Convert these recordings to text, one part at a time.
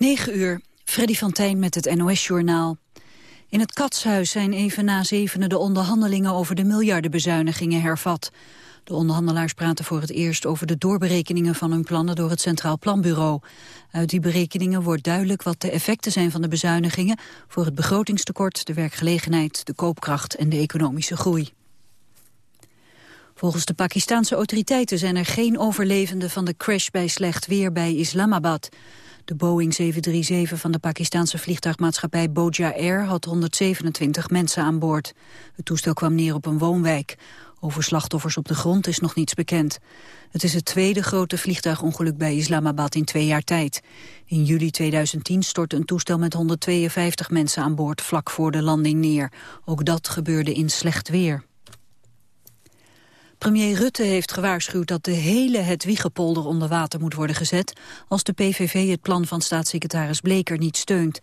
9 uur, Freddy van Tijn met het NOS-journaal. In het Katshuis zijn even na zevenen de onderhandelingen over de miljardenbezuinigingen hervat. De onderhandelaars praten voor het eerst over de doorberekeningen van hun plannen door het Centraal Planbureau. Uit die berekeningen wordt duidelijk wat de effecten zijn van de bezuinigingen voor het begrotingstekort, de werkgelegenheid, de koopkracht en de economische groei. Volgens de Pakistanse autoriteiten zijn er geen overlevenden van de crash bij slecht weer bij Islamabad. De Boeing 737 van de Pakistanse vliegtuigmaatschappij Boja Air had 127 mensen aan boord. Het toestel kwam neer op een woonwijk. Over slachtoffers op de grond is nog niets bekend. Het is het tweede grote vliegtuigongeluk bij Islamabad in twee jaar tijd. In juli 2010 stortte een toestel met 152 mensen aan boord vlak voor de landing neer. Ook dat gebeurde in slecht weer. Premier Rutte heeft gewaarschuwd dat de hele Hedwiegepolder onder water moet worden gezet als de PVV het plan van staatssecretaris Bleker niet steunt.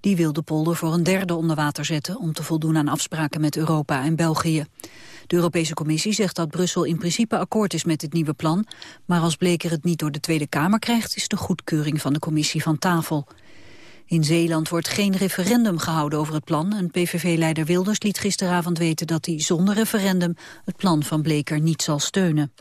Die wil de polder voor een derde onder water zetten om te voldoen aan afspraken met Europa en België. De Europese Commissie zegt dat Brussel in principe akkoord is met het nieuwe plan, maar als Bleker het niet door de Tweede Kamer krijgt is de goedkeuring van de Commissie van tafel. In Zeeland wordt geen referendum gehouden over het plan. En PVV-leider Wilders liet gisteravond weten dat hij zonder referendum het plan van Bleker niet zal steunen.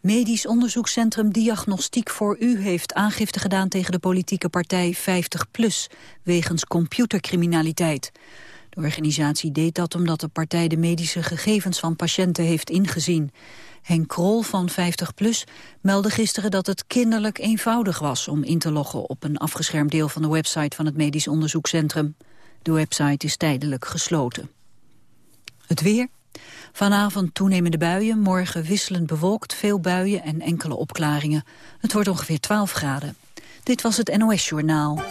Medisch onderzoekscentrum Diagnostiek voor U heeft aangifte gedaan tegen de politieke partij 50PLUS wegens computercriminaliteit. De organisatie deed dat omdat de partij de medische gegevens van patiënten heeft ingezien. Henk Krol van 50PLUS meldde gisteren dat het kinderlijk eenvoudig was om in te loggen op een afgeschermd deel van de website van het Medisch Onderzoekscentrum. De website is tijdelijk gesloten. Het weer. Vanavond toenemende buien, morgen wisselend bewolkt, veel buien en enkele opklaringen. Het wordt ongeveer 12 graden. Dit was het NOS Journaal.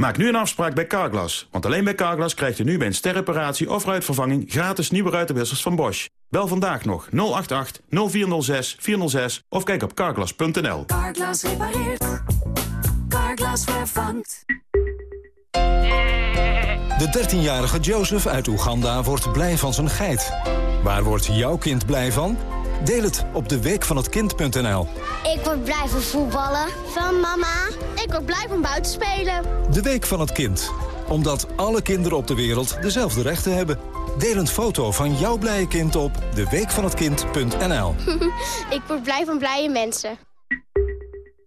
Maak nu een afspraak bij Carglass. Want alleen bij Carglass krijgt u nu bij een sterreparatie of ruitvervanging... gratis nieuwe ruitenwissers van Bosch. Bel vandaag nog 088 0406 406 of kijk op carglass.nl. Carglass repareert. Carglass vervangt. De 13-jarige Joseph uit Oeganda wordt blij van zijn geit. Waar wordt jouw kind blij van? Deel het op de week van het kind.nl. Ik word blij van voetballen. Van mama. Ik word blij van buiten spelen. De week van het kind. Omdat alle kinderen op de wereld dezelfde rechten hebben. Deel een foto van jouw blije kind op deweekvanhetkind.nl. ik word blij van blije mensen.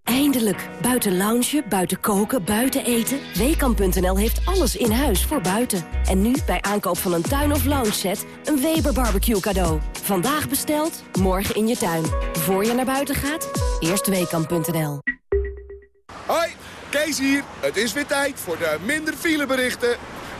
Eindelijk. Buiten loungen, buiten koken, buiten eten. Weekamp.nl heeft alles in huis voor buiten. En nu bij aankoop van een tuin- of lounge-set een Weber barbecue cadeau. Vandaag besteld, morgen in je tuin. Voor je naar buiten gaat, eerst Weekamp.nl. Hoi, Kees hier. Het is weer tijd voor de minder fileberichten.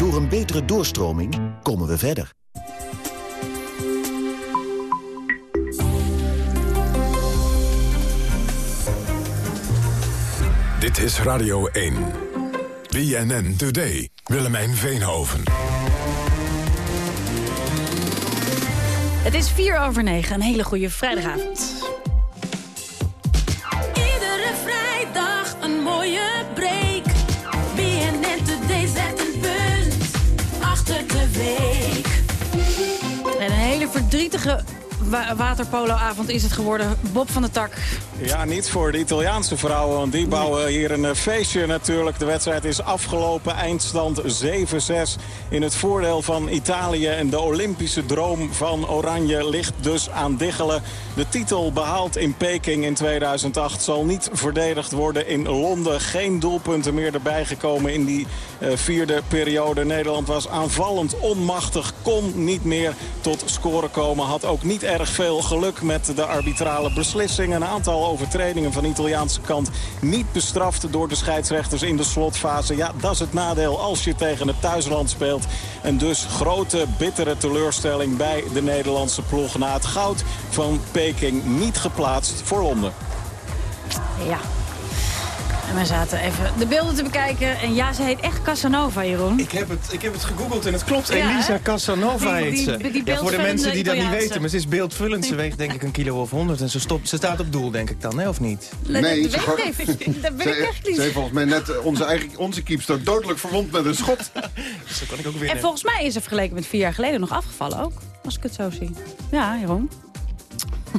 Door een betere doorstroming komen we verder. Dit is Radio 1. BNN Today. Willemijn Veenhoven. Het is vier over negen. Een hele goede vrijdagavond. Iedere vrijdag een mooie break. De week. En een hele verdrietige wa waterpoloavond is het geworden. Bob van der Tak. Ja, niet voor de Italiaanse vrouwen, want die bouwen hier een eh, feestje natuurlijk. De wedstrijd is afgelopen, eindstand 7-6 in het voordeel van Italië. En de Olympische droom van Oranje ligt dus aan diggelen. De titel behaald in Peking in 2008 zal niet verdedigd worden in Londen. Geen doelpunten meer erbij gekomen in die uh, vierde periode. Nederland was aanvallend onmachtig, kon niet meer tot scoren komen. Had ook niet erg veel geluk met de arbitrale beslissingen. Een aantal overtredingen van de Italiaanse kant niet bestraft door de scheidsrechters in de slotfase. Ja, dat is het nadeel als je tegen het thuisland speelt. En dus grote, bittere teleurstelling bij de Nederlandse ploeg. Na het goud van Peking niet geplaatst voor Londen. Ja. En we zaten even de beelden te bekijken. En ja, ze heet echt Casanova, Jeroen. Ik heb het, ik heb het gegoogeld en het klopt. Ja, Elisa hè? Casanova Die- heet die- ze. die ja, voor de mensen die dat niet weten, maar ze is beeldvullend. Ze weegt denk ik een kilo of honderd. En ze, stopt, ze staat op doel, denk ik dan, hè, of niet? Nee, dat ze weet ik. Dat ben ik Ze, echt ze niet. heeft volgens mij net onze, eigen, onze keepster dodelijk verwond met een schot. Zo kan ik ook En volgens mij is ze vergeleken met vier jaar geleden nog afgevallen ook. Als ik het zo zie. Ja, Jeroen.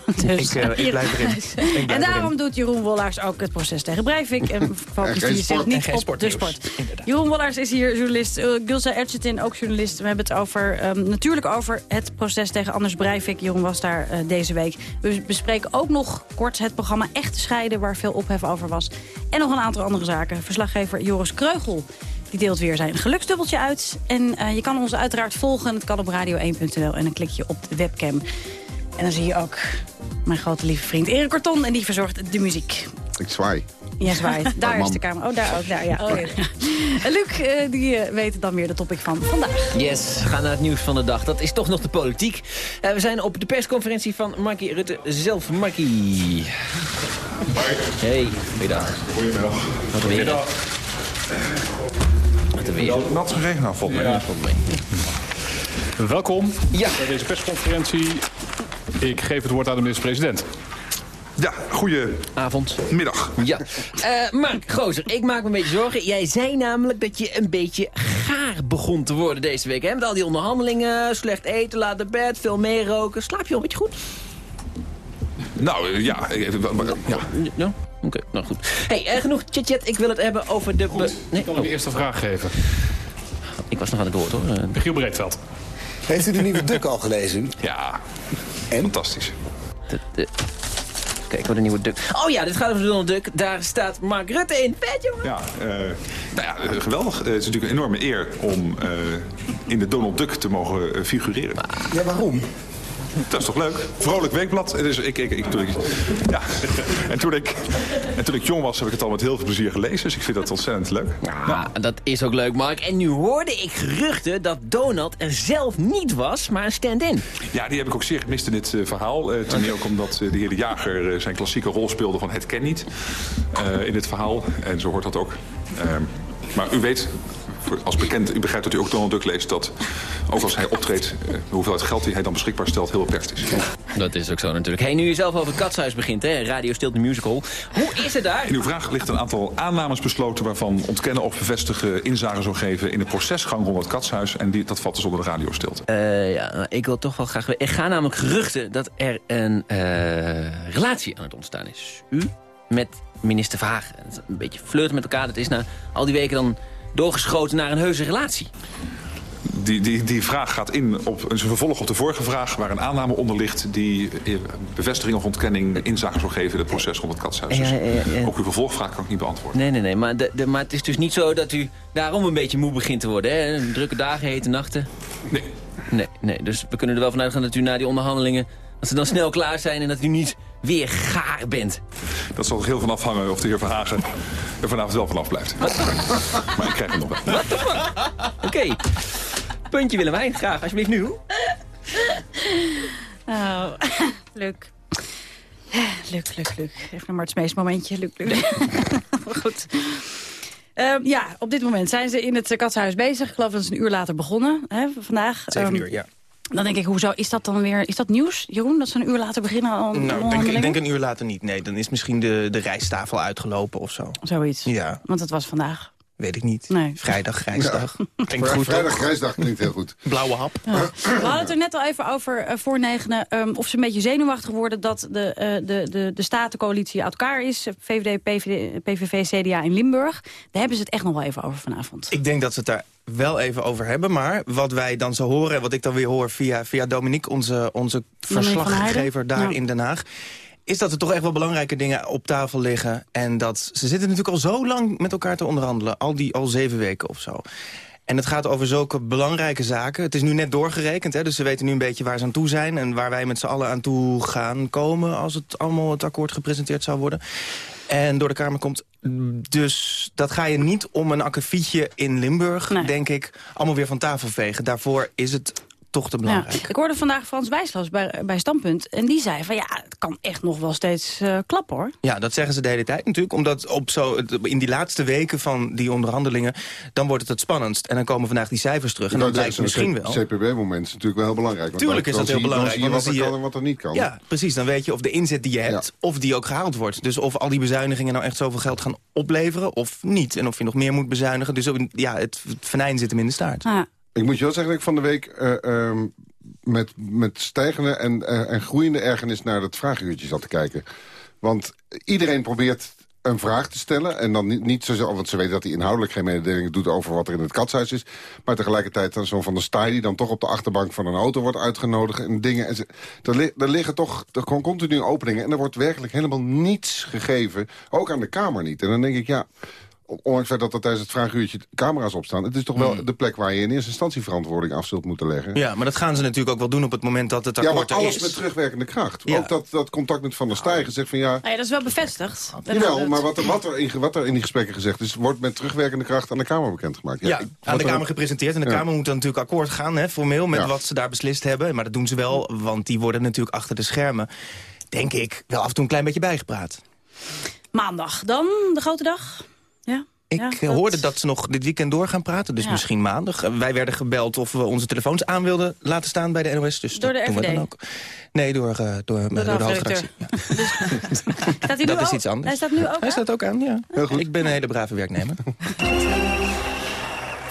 Dus, Ik, eh, ik blijf erin. Ik blijf en daarom erin. doet Jeroen Wollaars ook het proces tegen Breivik. En focust hij zich niet op de sport. Jeroen Wollaars is hier journalist. Uh, Gulsa Erçetin ook journalist. We hebben het over, ehm, natuurlijk over het proces tegen Anders Breivik. Jeroen was daar eh, deze week. We bespreken ook nog kort het programma Echt scheiden... waar veel ophef over was. En nog een aantal andere zaken. Verslaggever Joris Kreugel die deelt weer zijn geluksdubbeltje uit. En eh, je kan ons uiteraard volgen. Het kan op radio1.nl en dan klik je op de webcam. En dan zie je ook mijn grote lieve vriend Erik Korton. En die verzorgt de muziek. Ik zwaai. Ja, zwaait. Daar is man. de camera. Oh, daar ook. Daar, ja. En Luc, eh, die eh, weet dan weer de topic van vandaag. Yes, we gaan naar het nieuws van de dag. Dat is toch nog de politiek. Eh, we zijn op de persconferentie van Markie Rutte zelf. Markie. Hey, goeiedag. Goedemiddag. Wat een weer. Wat een weer. Nat geregend, nou, volgens mij. Ja, volgens mij. Welkom Ja. bij deze persconferentie. Ik geef het woord aan de minister-president. Ja, goeie avond. Middag. Ja. Eh, Mark Gozer, ik maak me een beetje zorgen. Jij zei namelijk dat je een beetje gaar begon te worden deze week. Hè? Met al die onderhandelingen, slecht eten, laat naar bed, veel meeroken. Slaap je al een beetje goed? Nou, eh, ja. ja. Ja? Oké, nou goed. hey, eh, genoeg chit-chat. Ik wil het hebben over de... be- Nee, Ik kan hem de eerste vraag geven. ik was nog aan het woord, hoor. Michiel Breedveld. Heeft u de nieuwe Duk al gelezen? Ja, fantastisch. de, de... Kijk, wat een nieuwe Duck. Oh ja, dit gaat over Donald Duck. Daar staat Mark Rutte in. Vet, jongen. Ja, eh, nou ja, eh, geweldig. Eh, het is natuurlijk een enorme eer om eh, in de Donald Duck te mogen figureren. Ja, waarom? Dat is toch leuk? Vrolijk weekblad. Dus ik, ik, ik, toen ik, ja. en, toen ik, en toen ik jong was, heb ik het al met heel veel plezier gelezen. Dus ik vind dat ontzettend leuk. Ja, dat is ook leuk, Mark. En nu hoorde ik geruchten dat Donald er zelf niet was, maar een stand-in. Ja, die heb ik ook zeer gemist in dit eh, verhaal. Ten meer ook omdat eh, de heer De Jager zijn klassieke rol speelde van het ken niet. in dit verhaal. En zo hoort dat ook. Ehm, maar u weet, als bekend, u begrijpt dat u ook Donald Duck leest... dat ook als hij optreedt, eh, de hoeveelheid geld die hij dan beschikbaar stelt... heel beperkt is. Dat is ook zo natuurlijk. Hey, nu je zelf over het katshuis begint, hè? Radio Stilte Musical. Hoe is het daar? In uw vraag ligt een aantal aannames besloten... waarvan ontkennen of bevestigen inzage zou geven... in de procesgang rond het katshuis. En die, dat valt dus onder de radiostilte. Eh, ja, nou, ik wil toch wel graag... Er gaan namelijk geruchten dat er een eh, relatie aan het ontstaan is. U met minister Verhagen. Een beetje flirten met elkaar. Dat is na al die weken dan doorgeschoten naar een heuse relatie. Die, die, die vraag gaat in op een vervolg op de vorige vraag... waar een aanname onder ligt die eh, bevestiging of ontkenning inzage zou geven... in het proces rond het katshuis. Dus Ja, ja, ja. ook uw vervolgvraag kan ik niet beantwoorden. Nee, nee, nee. Maar, de, de, maar het is dus niet zo dat u daarom een beetje moe begint te worden. Hè? Drukke dagen, hete nachten. Nee. Nee, nee. Dus we kunnen er wel vanuit gaan dat u na die onderhandelingen... dat ze dan snel klaar zijn en dat u niet weer gaar bent. Dat zal er heel van afhangen of de heer Verhagen er vanavond wel vanaf blijft. maar ik krijg hem nog wel. Oké. Puntje Willemijn, graag. Alsjeblieft nu. Oh, Luc. Luc, Luc, Luc. Even een Marts Mees momentje. Luc, Luc. Goed. Ehm, ja, op dit moment zijn ze in het katshuis bezig. Ik geloof dat ze een uur later begonnen hè, vandaag. Zeven Ehm, uur, ja. Dan denk ik, hoezo is dat dan weer... Is dat nieuws, Jeroen, dat ze een uur later beginnen? Al, Nou, ik denk, ik denk een uur later niet. Nee, dan is misschien de, de rijsttafel uitgelopen of zo. Zoiets. Ja, Want het was vandaag. Weet ik niet. Nee. Vrijdag, grijsdag. Klinkt Vrij- goed, Vrijdag, toch? grijsdag klinkt heel goed. Blauwe hap. Ja. We hadden het er net al even over eh, voor negenen. ehm, of ze een beetje zenuwachtig worden dat de, eh, de, de, de statencoalitie uit elkaar is. VVD, PVD, PVV, CDA in Limburg. Daar hebben ze het echt nog wel even over vanavond. Ik denk dat ze het daar wel even over hebben. Maar wat wij dan zo horen, en wat ik dan weer hoor via, via Dominique... onze, onze verslaggever daar Ja. in Den Haag... is dat er toch echt wel belangrijke dingen op tafel liggen. En dat ze zitten natuurlijk al zo lang met elkaar te onderhandelen. Al, die, al zeven weken of zo. En het gaat over zulke belangrijke zaken. Het is nu net doorgerekend, hè, dus ze weten nu een beetje waar ze aan toe zijn... en waar wij met z'n allen aan toe gaan komen... als het allemaal het akkoord gepresenteerd zou worden. En door de Kamer komt. Dus dat ga je niet om een akkefietje in Limburg, denk ik, allemaal weer van tafel vegen. Daarvoor is het toch te Ja. belangrijk. Ik hoorde vandaag Frans Wijslas bij, bij Standpunt. En die zei van ja, het kan echt nog wel steeds eh, klappen hoor. Ja, dat zeggen ze de hele tijd natuurlijk. Omdat op zo, in die laatste weken van die onderhandelingen... dan wordt het het spannendst. En dan komen vandaag die cijfers terug. En dan blijkt misschien wel... CPB-moment is natuurlijk wel heel belangrijk. want Tuurlijk dan- is dat heel zie je- belangrijk. Dan want zie je wat er kan en wat er niet kan. Ja, precies. Dan weet je of de inzet die je hebt, of die ook gehaald wordt. Dus of al die bezuinigingen nou echt zoveel geld gaan opleveren of niet. En of je nog meer moet bezuinigen. Dus ja, het, het venijn zit hem in de staart. Ik moet je wel zeggen dat ik van de week eh, ehm, met, met stijgende en, eh, en groeiende ergernis naar het vraaguurtje zat te kijken. Want iedereen probeert een vraag te stellen. En dan niet, niet zozeer, want ze weten dat hij inhoudelijk geen mededeling doet over wat er in het katshuis is. Maar tegelijkertijd dan zo'n van de Staaij die dan toch op de achterbank van een auto wordt uitgenodigd. En dingen. En ze, er, li- liggen toch er continu openingen. En er wordt werkelijk helemaal niets gegeven. Ook aan de Kamer niet. En dan denk ik, ja. Ondanks dat er tijdens het vraaguurtje camera's opstaan... het is toch wel de plek waar je in eerste instantie verantwoording af zult moeten leggen. Ja, maar dat gaan ze natuurlijk ook wel doen op het moment dat het Ja, maar akkoord er alles is. met terugwerkende kracht. Ja. Ook dat, dat contact met Van der Stijgen zegt van ja... Nou ja, dat is wel bevestigd. Jawel, maar wat er, wat, er in, wat er in die gesprekken gezegd is... wordt met terugwerkende kracht aan de Kamer bekendgemaakt. Ja, ik- aan de er- Kamer gepresenteerd. En de Ja. Kamer moet dan natuurlijk akkoord gaan, hè, formeel, met Ja. wat ze daar beslist hebben. Maar dat doen ze wel, want die worden natuurlijk achter de schermen, denk ik, wel af en toe een klein beetje bijgepraat. Maandag dan, de grote dag. Ja. Ik Ja, eh, dat- hoorde dat ze nog dit weekend door gaan praten, dus Ja. misschien maandag. Eh, Wij werden gebeld of we onze telefoons aan wilden laten staan bij de NOS. Dus Door dat de doen we RVD? dan ook. Nee, door, eh, door, door de, hoofdredacteur. hoofdredactie. Staat hij nu Dat is ook? iets anders. Hij staat nu ook Hij aan? staat ook aan, ja. Ik ben een hele brave werknemer.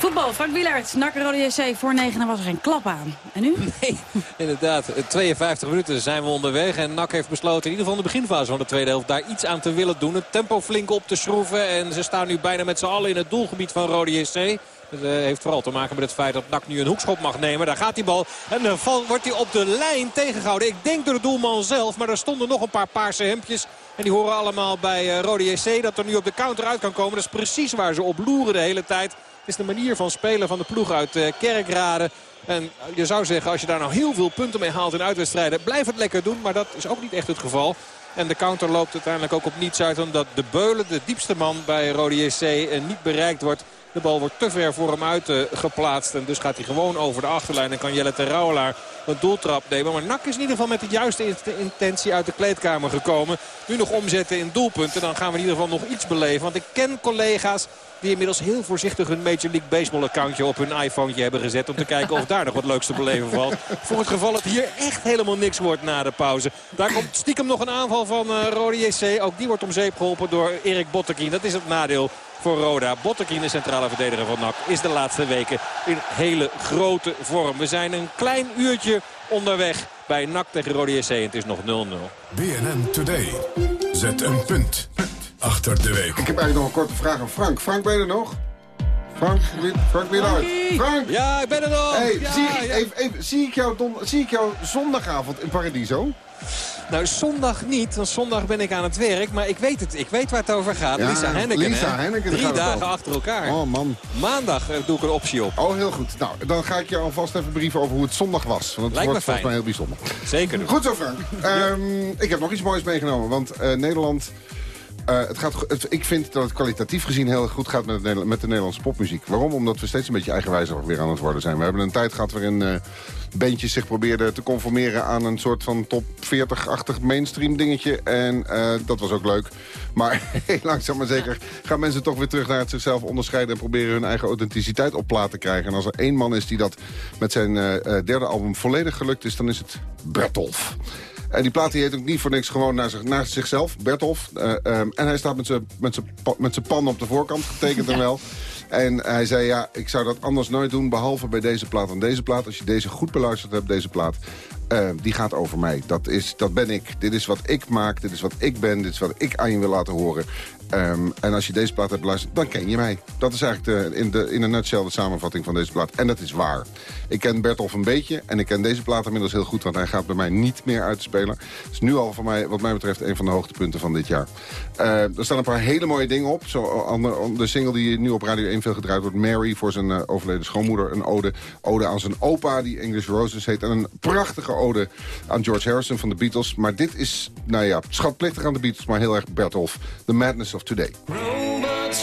Voetbal, Frank Wielaert, NAC Rode JC. Voor negen was er geen klap aan. En nu? Nee, inderdaad. 52 minuten zijn we onderweg. En NAC heeft besloten in ieder geval in de beginfase van de tweede helft... daar iets aan te willen doen. Het tempo flink op te schroeven. En ze staan nu bijna met z'n allen in het doelgebied van Rode JC. Dat eh, heeft vooral te maken met het feit dat NAC nu een hoekschop mag nemen. Daar gaat die bal. En dan val- wordt hij op de lijn tegengehouden. Ik denk door de doelman zelf. Maar er stonden nog een paar paarse hemdjes. En die horen allemaal bij eh, Rode JC. Dat er nu op de counter uit kan komen. Dat is precies waar ze op loeren de hele tijd. Is de manier van spelen van de ploeg uit eh, Kerkrade. En je zou zeggen, als je daar nou heel veel punten mee haalt in uitwedstrijden... blijf het lekker doen, maar dat is ook niet echt het geval. En de counter loopt uiteindelijk ook op niets uit... omdat de Beulen, de diepste man bij Rode JC, eh, niet bereikt wordt. De bal wordt te ver voor hem uit eh, geplaatst. En dus gaat hij gewoon over de achterlijn. En kan Jelle Terrouwelaar een doeltrap nemen. Maar Nak is in ieder geval met de juiste in- intentie uit de kleedkamer gekomen. Nu nog omzetten in doelpunten. Dan gaan we in ieder geval nog iets beleven. Want ik ken collega's die inmiddels heel voorzichtig hun Major League Baseball accountje op hun iPhone hebben gezet. Om te kijken of daar nog wat leuks te beleven valt. Voor het geval het hier echt helemaal niks wordt na de pauze. Daar komt stiekem nog een aanval van eh Rode JC. Ook die wordt om zeep geholpen door Erik Bottekin. Dat is het nadeel voor Roda. Bottekin, de centrale verdediger van NAC, is de laatste weken in hele grote vorm. We zijn een klein uurtje onderweg bij NAC tegen Rode JC. Het is nog 0-0. BNN Today. Zet een punt achter de week. Ik heb eigenlijk nog een korte vraag aan Frank. Frank, ben je er nog? Frank, Frank Wielaert. Frank! Ja, ik ben er nog! Hey, Ja, zie, ja. Even, even, zie, ik jou don, zie ik jou zondagavond in Paradiso? Nou, zondag niet, want zondag ben ik aan het werk. Maar ik weet het, ik weet waar het over gaat. Ja, Lisa Henneken, Lisa hè? Henneken, Drie dagen achter elkaar. Oh man. Maandag eh, doe ik een optie op. Oh, heel goed. Nou, dan ga ik je alvast even brieven over hoe het zondag was. Want het Lijkt me wordt volgens fijn. mij heel bijzonder. Zeker doen. Goed zo, Frank. Ehm, ik heb nog iets moois meegenomen. Want eh, Nederland... eh, het gaat, ik vind dat het kwalitatief gezien heel goed gaat met, met de Nederlandse popmuziek. Waarom? Omdat we steeds een beetje eigenwijzig weer aan het worden zijn. We hebben een tijd gehad waarin eh bandjes zich probeerden te conformeren aan een soort van top 40-achtig mainstream dingetje. En eh, dat was ook leuk. Maar heel langzaam maar zeker gaan mensen toch weer terug naar het zichzelf onderscheiden... en proberen hun eigen authenticiteit op plaat te krijgen. En als er één man is die dat met zijn derde album volledig gelukt is... dan is het Bertolf. En die plaat die heet ook niet voor niks gewoon naar, zich, naar zichzelf, Bertolf. Eh, ehm, en hij staat met zijn met zijn pa- met zijn pan op de voorkant, getekend en wel. En hij zei, ja, ik zou dat anders nooit doen, behalve bij deze plaat. En deze plaat, als je deze goed beluisterd hebt, deze plaat... eh, die gaat over mij. Dat, is, dat ben ik. Dit is wat ik maak. Dit is wat ik ben. Dit is wat ik aan je wil laten horen. Ehm, en als je deze plaat hebt beluisterd, dan ken je mij. Dat is eigenlijk de, in, de, in een nutshell de samenvatting van deze plaat. En dat is waar. Ik ken Bertolf een beetje en ik ken deze plaat inmiddels heel goed... want hij gaat bij mij niet meer uit te spelen. Het is nu al voor mij, wat mij betreft een van de hoogtepunten van dit jaar. Eh, er staan een paar hele mooie dingen op. Zo, ander- de single die nu op Radio 1 veel gedraaid wordt... Mary voor zijn eh, overleden schoonmoeder. Een ode, ode aan zijn opa, die English Roses heet. En een prachtige ode aan George Harrison van de Beatles. Maar dit is, nou ja, schatplichtig aan de Beatles... maar heel erg Bertolf. The Madness of Today. Robot,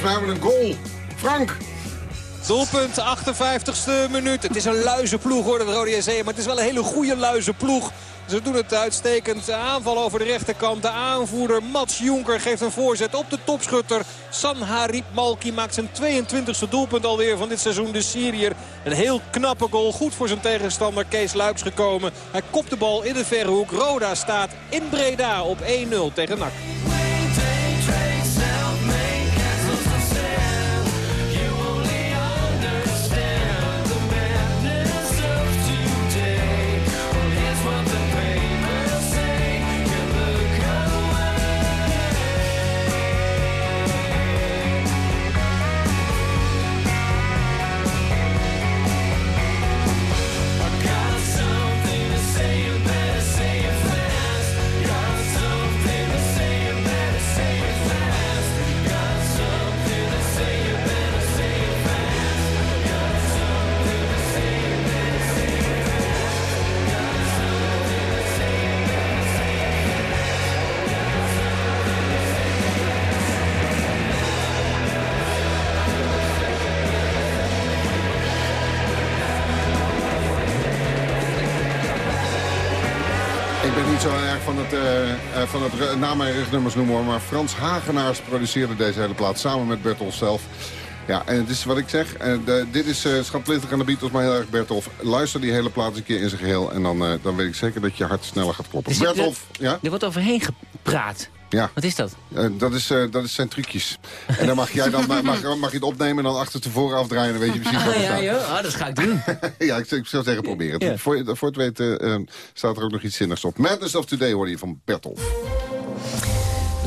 Volgens mij hebben we een goal. Frank! Doelpunt, 58ste minuut. Het is een luizenploeg hoor, de Rode JC. Maar het is wel een hele goede luizenploeg. Ze doen het uitstekend. Aanval over de rechterkant. De aanvoerder Mats Jonker geeft een voorzet op de topschutter. Sanharib Malki maakt zijn 22e doelpunt alweer van dit seizoen. De Syriër. Een heel knappe goal. Goed voor zijn tegenstander Kees Luips gekomen. Hij kopt de bal in de verre hoek. Roda staat in Breda op 1-0 tegen NAC. Naam en rugnummers noemen hoor. Maar Frans Hagenaars produceerde deze hele plaat samen met Bertolf zelf. Ja, en het is wat ik zeg. eh, de- dit is uh, schatplichtig aan de Beatles, maar heel erg Bertolf. Luister die hele plaat eens een keer in zijn geheel. En dan, eh, dan weet ik zeker dat je hart sneller gaat kloppen. Er zit- Bertolf, ja? Er wordt overheen gepraat. Ja. Wat is dat? Dat, is, dat is zijn trucjes. En dan mag jij dan mag, mag je het opnemen en dan achter tevoren afdraaien. Dan weet je precies wat er ja. Ah, dat ga ik doen. ja, ik, zou- ik zou zeggen proberen. Ja. Voor, voor het weten staat er ook nog iets zinnigs op. Madness of Today hoorde je van Bertolf.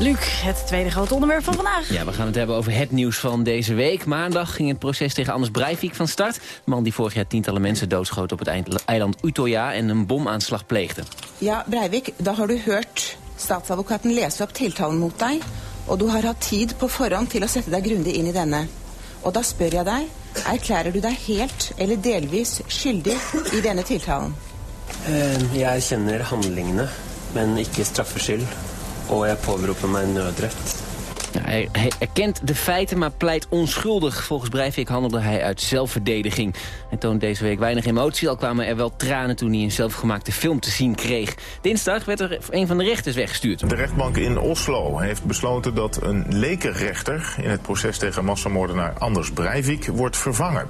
Luc, het tweede grote onderwerp van vandaag. Ja, we gaan het hebben over het nieuws van deze week. Maandag ging het proces tegen Anders Breivik van start. De man die vorig jaar tientallen mensen doodschoot op het eiland Utøya... en een bomaanslag pleegde. Ja, Breivik, da har du hørt statsadvokaten lese opp tiltalen mot deg, og du har hatt tid på forhånd til å sette deg grundig inn i denne. Og da spør jeg deg, erklærer du deg helt eller delvis skyldig i denne tiltalen? Eh, Jeg erkjenner handlingene, men ikke straffskyld. Og jeg påberoper meg nødrett. Ja, hij, hij erkent de feiten, maar pleit onschuldig. Volgens Breivik handelde hij uit zelfverdediging. Hij toont deze week weinig emotie, al kwamen er wel tranen... toen hij een zelfgemaakte film te zien kreeg. Dinsdag werd er een van de rechters weggestuurd. De rechtbank in Oslo heeft besloten dat een lekenrechter... in het proces tegen massamoordenaar Anders Breivik wordt vervangen.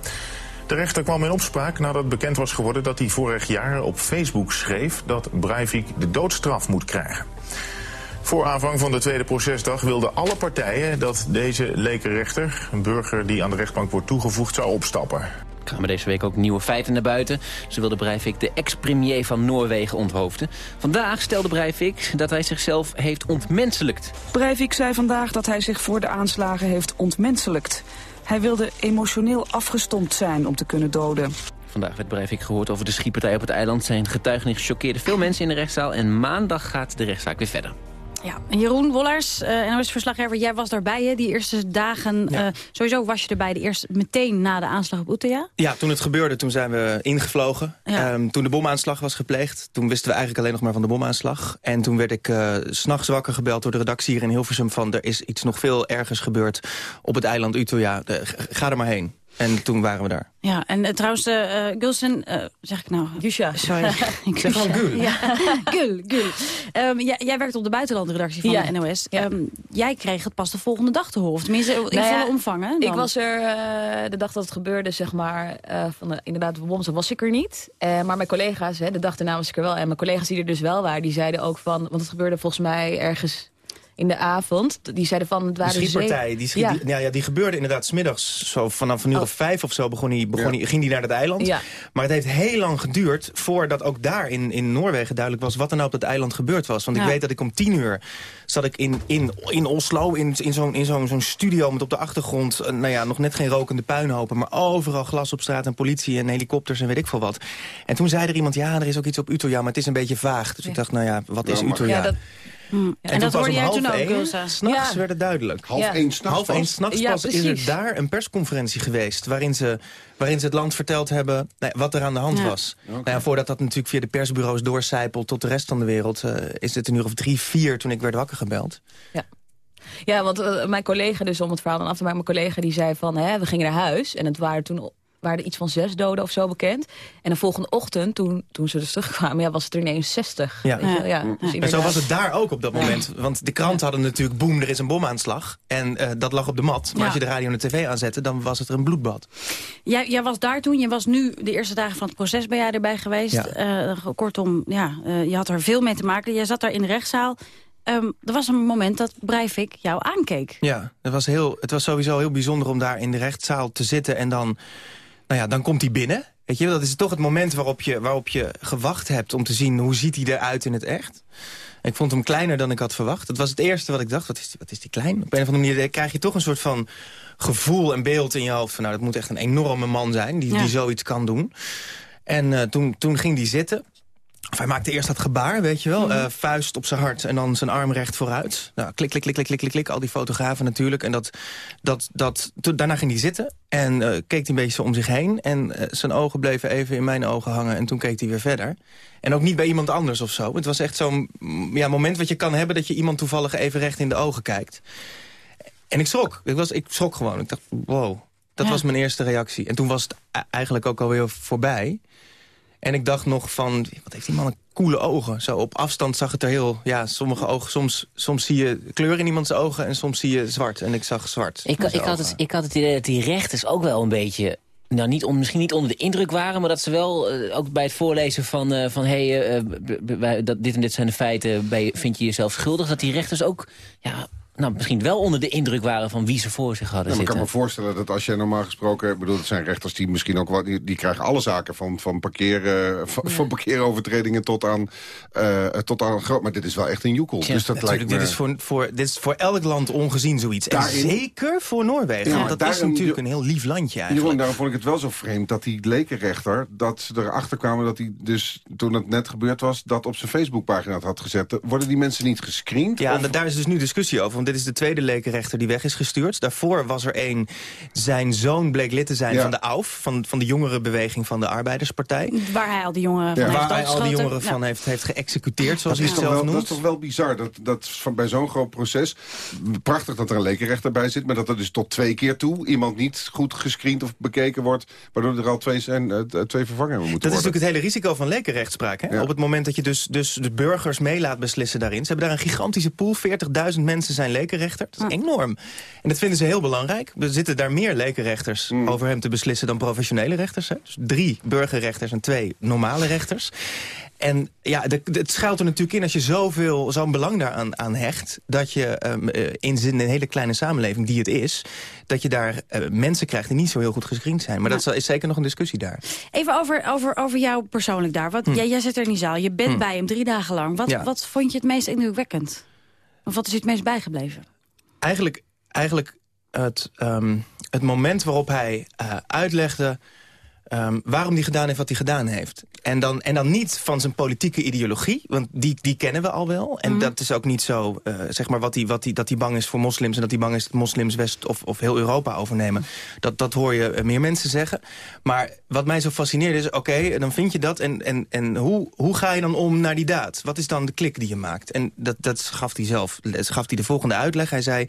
De rechter kwam in opspraak nadat bekend was geworden dat hij vorig jaar op Facebook schreef... dat Breivik de doodstraf moet krijgen. Voor aanvang van de tweede procesdag wilden alle partijen dat deze lekenrechter... een burger die aan de rechtbank wordt toegevoegd, zou opstappen. Er kwamen deze week ook nieuwe feiten naar buiten. Ze wilde Breivik de ex-premier van Noorwegen onthoofden. Vandaag stelde Breivik dat hij zichzelf heeft ontmenselijkt. Breivik zei vandaag dat hij zich voor de aanslagen heeft ontmenselijkt. Hij wilde emotioneel afgestompt zijn om te kunnen doden. Vandaag werd Breivik gehoord over de schietpartij op het eiland. Zijn getuigenis choqueerde veel mensen in de rechtszaal. En maandag gaat de rechtszaak weer verder. Ja, en Jeroen Wollers, eh NOS-verslaggever, jij was daarbij hè, die eerste dagen. eh, sowieso was je erbij, de eerste, meteen na de aanslag op Utøya. Ja, toen het gebeurde, toen zijn we ingevlogen. Ja. Ehm, toen de bomaanslag was gepleegd, toen wisten we eigenlijk alleen nog maar van de bomaanslag. En toen werd ik s s'nachts wakker gebeld door de redactie hier in Hilversum... van er is iets nog veel ergers gebeurd op het eiland Utøya. Ga er maar heen. En toen waren we daar. Ja, en eh, trouwens, eh, Gulsen, eh, zeg ik nou? Gusha. Sorry. Zeg gewoon Gul. Ja, Gul, Gul. Ehm, jij, jij werkt op de buitenlandredactie van Ja. de NOS. Ehm, jij kreeg het pas de volgende dag te horen. Of tenminste, in Nou ja, volle omvang, hè, Ik was er eh, de dag dat het gebeurde, zeg maar, eh, van de, inderdaad, op Womsen was ik er niet. Eh, maar mijn collega's, hè, de dag daarna was ik er wel. En mijn collega's die er dus wel waren, die zeiden ook van... Want het gebeurde volgens mij ergens in de avond. Die zeiden van, het De waren schietpartij, zeven- die, schiet, Ja. die, ja, ja, die gebeurde inderdaad smiddags. Zo vanaf een uur Oh. of vijf of zo begon hij, begon hij, ging hij naar het eiland. Ja. Maar het heeft heel lang geduurd voordat ook daar in, in Noorwegen duidelijk was... wat er nou op dat eiland gebeurd was. Want ik Ja. weet dat ik om tien uur zat ik in, in, in Oslo... in, in zo'n in zo'n zo'n studio met op de achtergrond... eh, nou ja, nog net geen rokende puinhopen... maar overal glas op straat en politie en helikopters en weet ik veel wat. En toen zei er iemand, ja, er is ook iets op Utøya, maar het is een beetje vaag. Dus ik dacht, nou ja, wat is Ja? Ja, dat- Hm. En, dat hoorde jij half toen ook, Gulsa. S'nachts Ja. werd het duidelijk. Half Ja. één s'nachts Half pas? één s'nachts Ja, pas is er daar een persconferentie geweest... waarin ze, waarin ze het land verteld hebben nou, wat er aan de hand Ja. was. Nou ja, voordat dat natuurlijk via de persbureaus doorcijpelt tot de rest van de wereld... eh, is het een uur of drie, vier toen ik werd wakker gebeld. Ja. Ja, want eh, mijn collega, dus om het verhaal dan af te maken... mijn collega die zei van, hè, we gingen naar huis... en het waren toen waren er iets van zes doden of zo bekend. En de volgende ochtend, toen, toen ze dus terugkwamen... Ja, was het er ineens 60. Ja. Ja dus en zo was het daar ook op dat moment. Want de kranten hadden natuurlijk, boem, er is een bomaanslag. En eh, dat lag op de mat. Maar Ja. als je de radio en de tv aanzette, dan was het er een bloedbad. Jij, jij was daar toen, je was nu de eerste dagen van het proces ben jij erbij geweest. Ja. Eh, kortom, ja, eh, je had er veel mee te maken. Jij zat daar in de rechtszaal. Ehm, er was een moment dat Breivik jou aankeek. Ja, het was, heel, het was sowieso heel bijzonder om daar in de rechtszaal te zitten. En dan, nou ja, dan komt hij binnen. Weet je, dat is toch het moment waarop je, waarop je gewacht hebt om te zien hoe ziet hij eruit in het echt. Ik vond hem kleiner dan ik had verwacht. Dat was het eerste wat ik dacht, wat is die, wat is die klein? Op een of andere manier krijg je toch een soort van gevoel en beeld in je hoofd. Van, nou, dat moet echt een enorme man zijn die, Ja. die zoiets kan doen. En eh, toen, toen ging hij zitten. Of hij maakte eerst dat gebaar, weet je wel. eh, vuist op zijn hart en dan zijn arm recht vooruit. Nou, klik, klik, klik, klik, klik, klik, klik. Al die fotografen natuurlijk. En dat, dat, dat, toen- daarna ging hij zitten en eh, keek hij een beetje om zich heen. En eh, zijn ogen bleven even in mijn ogen hangen. En toen keek hij weer verder. En ook niet bij iemand anders of zo. Het was echt zo'n mm, ja, moment wat je kan hebben... dat je iemand toevallig even recht in de ogen kijkt. En ik schrok. Ik, was, ik schrok gewoon. Ik dacht, wow. Dat Ja. was mijn eerste reactie. En toen was het e- eigenlijk ook alweer voorbij. En ik dacht nog van, wat heeft die man een coole ogen. Zo op afstand zag het er heel, ja, sommige ogen, soms, soms zie je kleur in iemands ogen en soms zie je zwart. En ik zag zwart. Ik, ik, had het, ik had het idee dat die rechters ook wel een beetje... Nou, niet on, misschien niet onder de indruk waren... maar dat ze wel, eh, ook bij het voorlezen van... eh, van hey, eh, dat, dit en dit zijn de feiten, ben je- vind je jezelf schuldig... dat die rechters ook ja, nou, misschien wel onder de indruk waren... van wie ze voor zich hadden Ja, maar ik kan zitten. me voorstellen dat als jij normaal gesproken... bedoel, het zijn rechters die misschien ook wat... die, die krijgen alle zaken van, van, parkeren, van, van parkeerovertredingen tot aan, eh, tot aan groot... Maar dit is wel echt een joekel. Ja, dus dat lijkt me... dit, is voor, voor, dit is voor elk land ongezien zoiets. En zeker voor Noorwegen. Want dat is natuurlijk een heel lief landje eigenlijk. Jeroen, daarom vond ik het wel zo vreemd dat die lekenrechter... dat ze erachter kwamen dat hij dus, toen het net gebeurd was... dat op zijn Facebookpagina had gezet. Worden die mensen niet gescreend? Ja, Of- en daar is dus nu discussie over. Want dit is de tweede lekenrechter die weg is gestuurd. Daarvoor was er één... Zijn zoon bleek lid te zijn Ja. van de AUF. Van, van de jongerenbeweging van de Arbeiderspartij. Waar hij al die jongeren van Ja. heeft Waar hij al die jongeren Ja. van heeft, heeft geëxecuteerd, zoals Dat hij is, het zelf wel, dat noemt. is toch wel bizar. Dat, dat van, bij zo'n groot proces... Prachtig dat er een lekenrechter bij zit... maar dat er dus tot twee keer toe iemand niet goed gescreend of bekeken wordt... waardoor er al twee, zijn, eh, twee vervangingen moeten Dat is worden. natuurlijk het hele risico van lekenrechtspraak. Hè? Ja. Op het moment dat je dus, dus de burgers mee laat beslissen daarin. Ze hebben daar een gigantische pool. 40.000 mensen zijn lekenrechter. Dat is enorm. En dat vinden ze heel belangrijk. Er zitten daar meer lekenrechters Mm. over hem te beslissen dan professionele rechters. Hè? Dus drie burgerrechters en twee normale rechters. En ja, de- de- het schuilt er natuurlijk in als je zoveel, zo'n belang daaraan aan hecht... dat je ehm, eh, in zin- een hele kleine samenleving die het is... dat je daar eh, mensen krijgt die niet zo heel goed gescreend zijn. Maar dat is zeker nog een discussie daar. Even over, over, over jou persoonlijk daar. Wat, jij, jij zit er in die zaal, je bent Hm. bij hem drie dagen lang. Wat, Ja. wat vond je het meest indrukwekkend? Of wat is het meest bijgebleven? eigenlijk, eigenlijk het, ehm, het moment waarop hij eh, uitlegde... ehm, waarom hij gedaan heeft wat hij gedaan heeft. En dan, en dan niet van zijn politieke ideologie, want die, die kennen we al wel. En dat is ook niet zo, eh, zeg maar, wat hij, wat hij, dat hij bang is voor moslims... en dat hij bang is dat moslims West of, of heel Europa overnemen. Dat, dat hoor je eh, meer mensen zeggen. Maar wat mij zo fascineerde is, oké, dan vind je dat... en, en, en hoe, hoe ga je dan om naar die daad? Wat is dan de klik die je maakt? En dat, dat gaf hij zelf, dat gaf hij de volgende uitleg. Hij zei...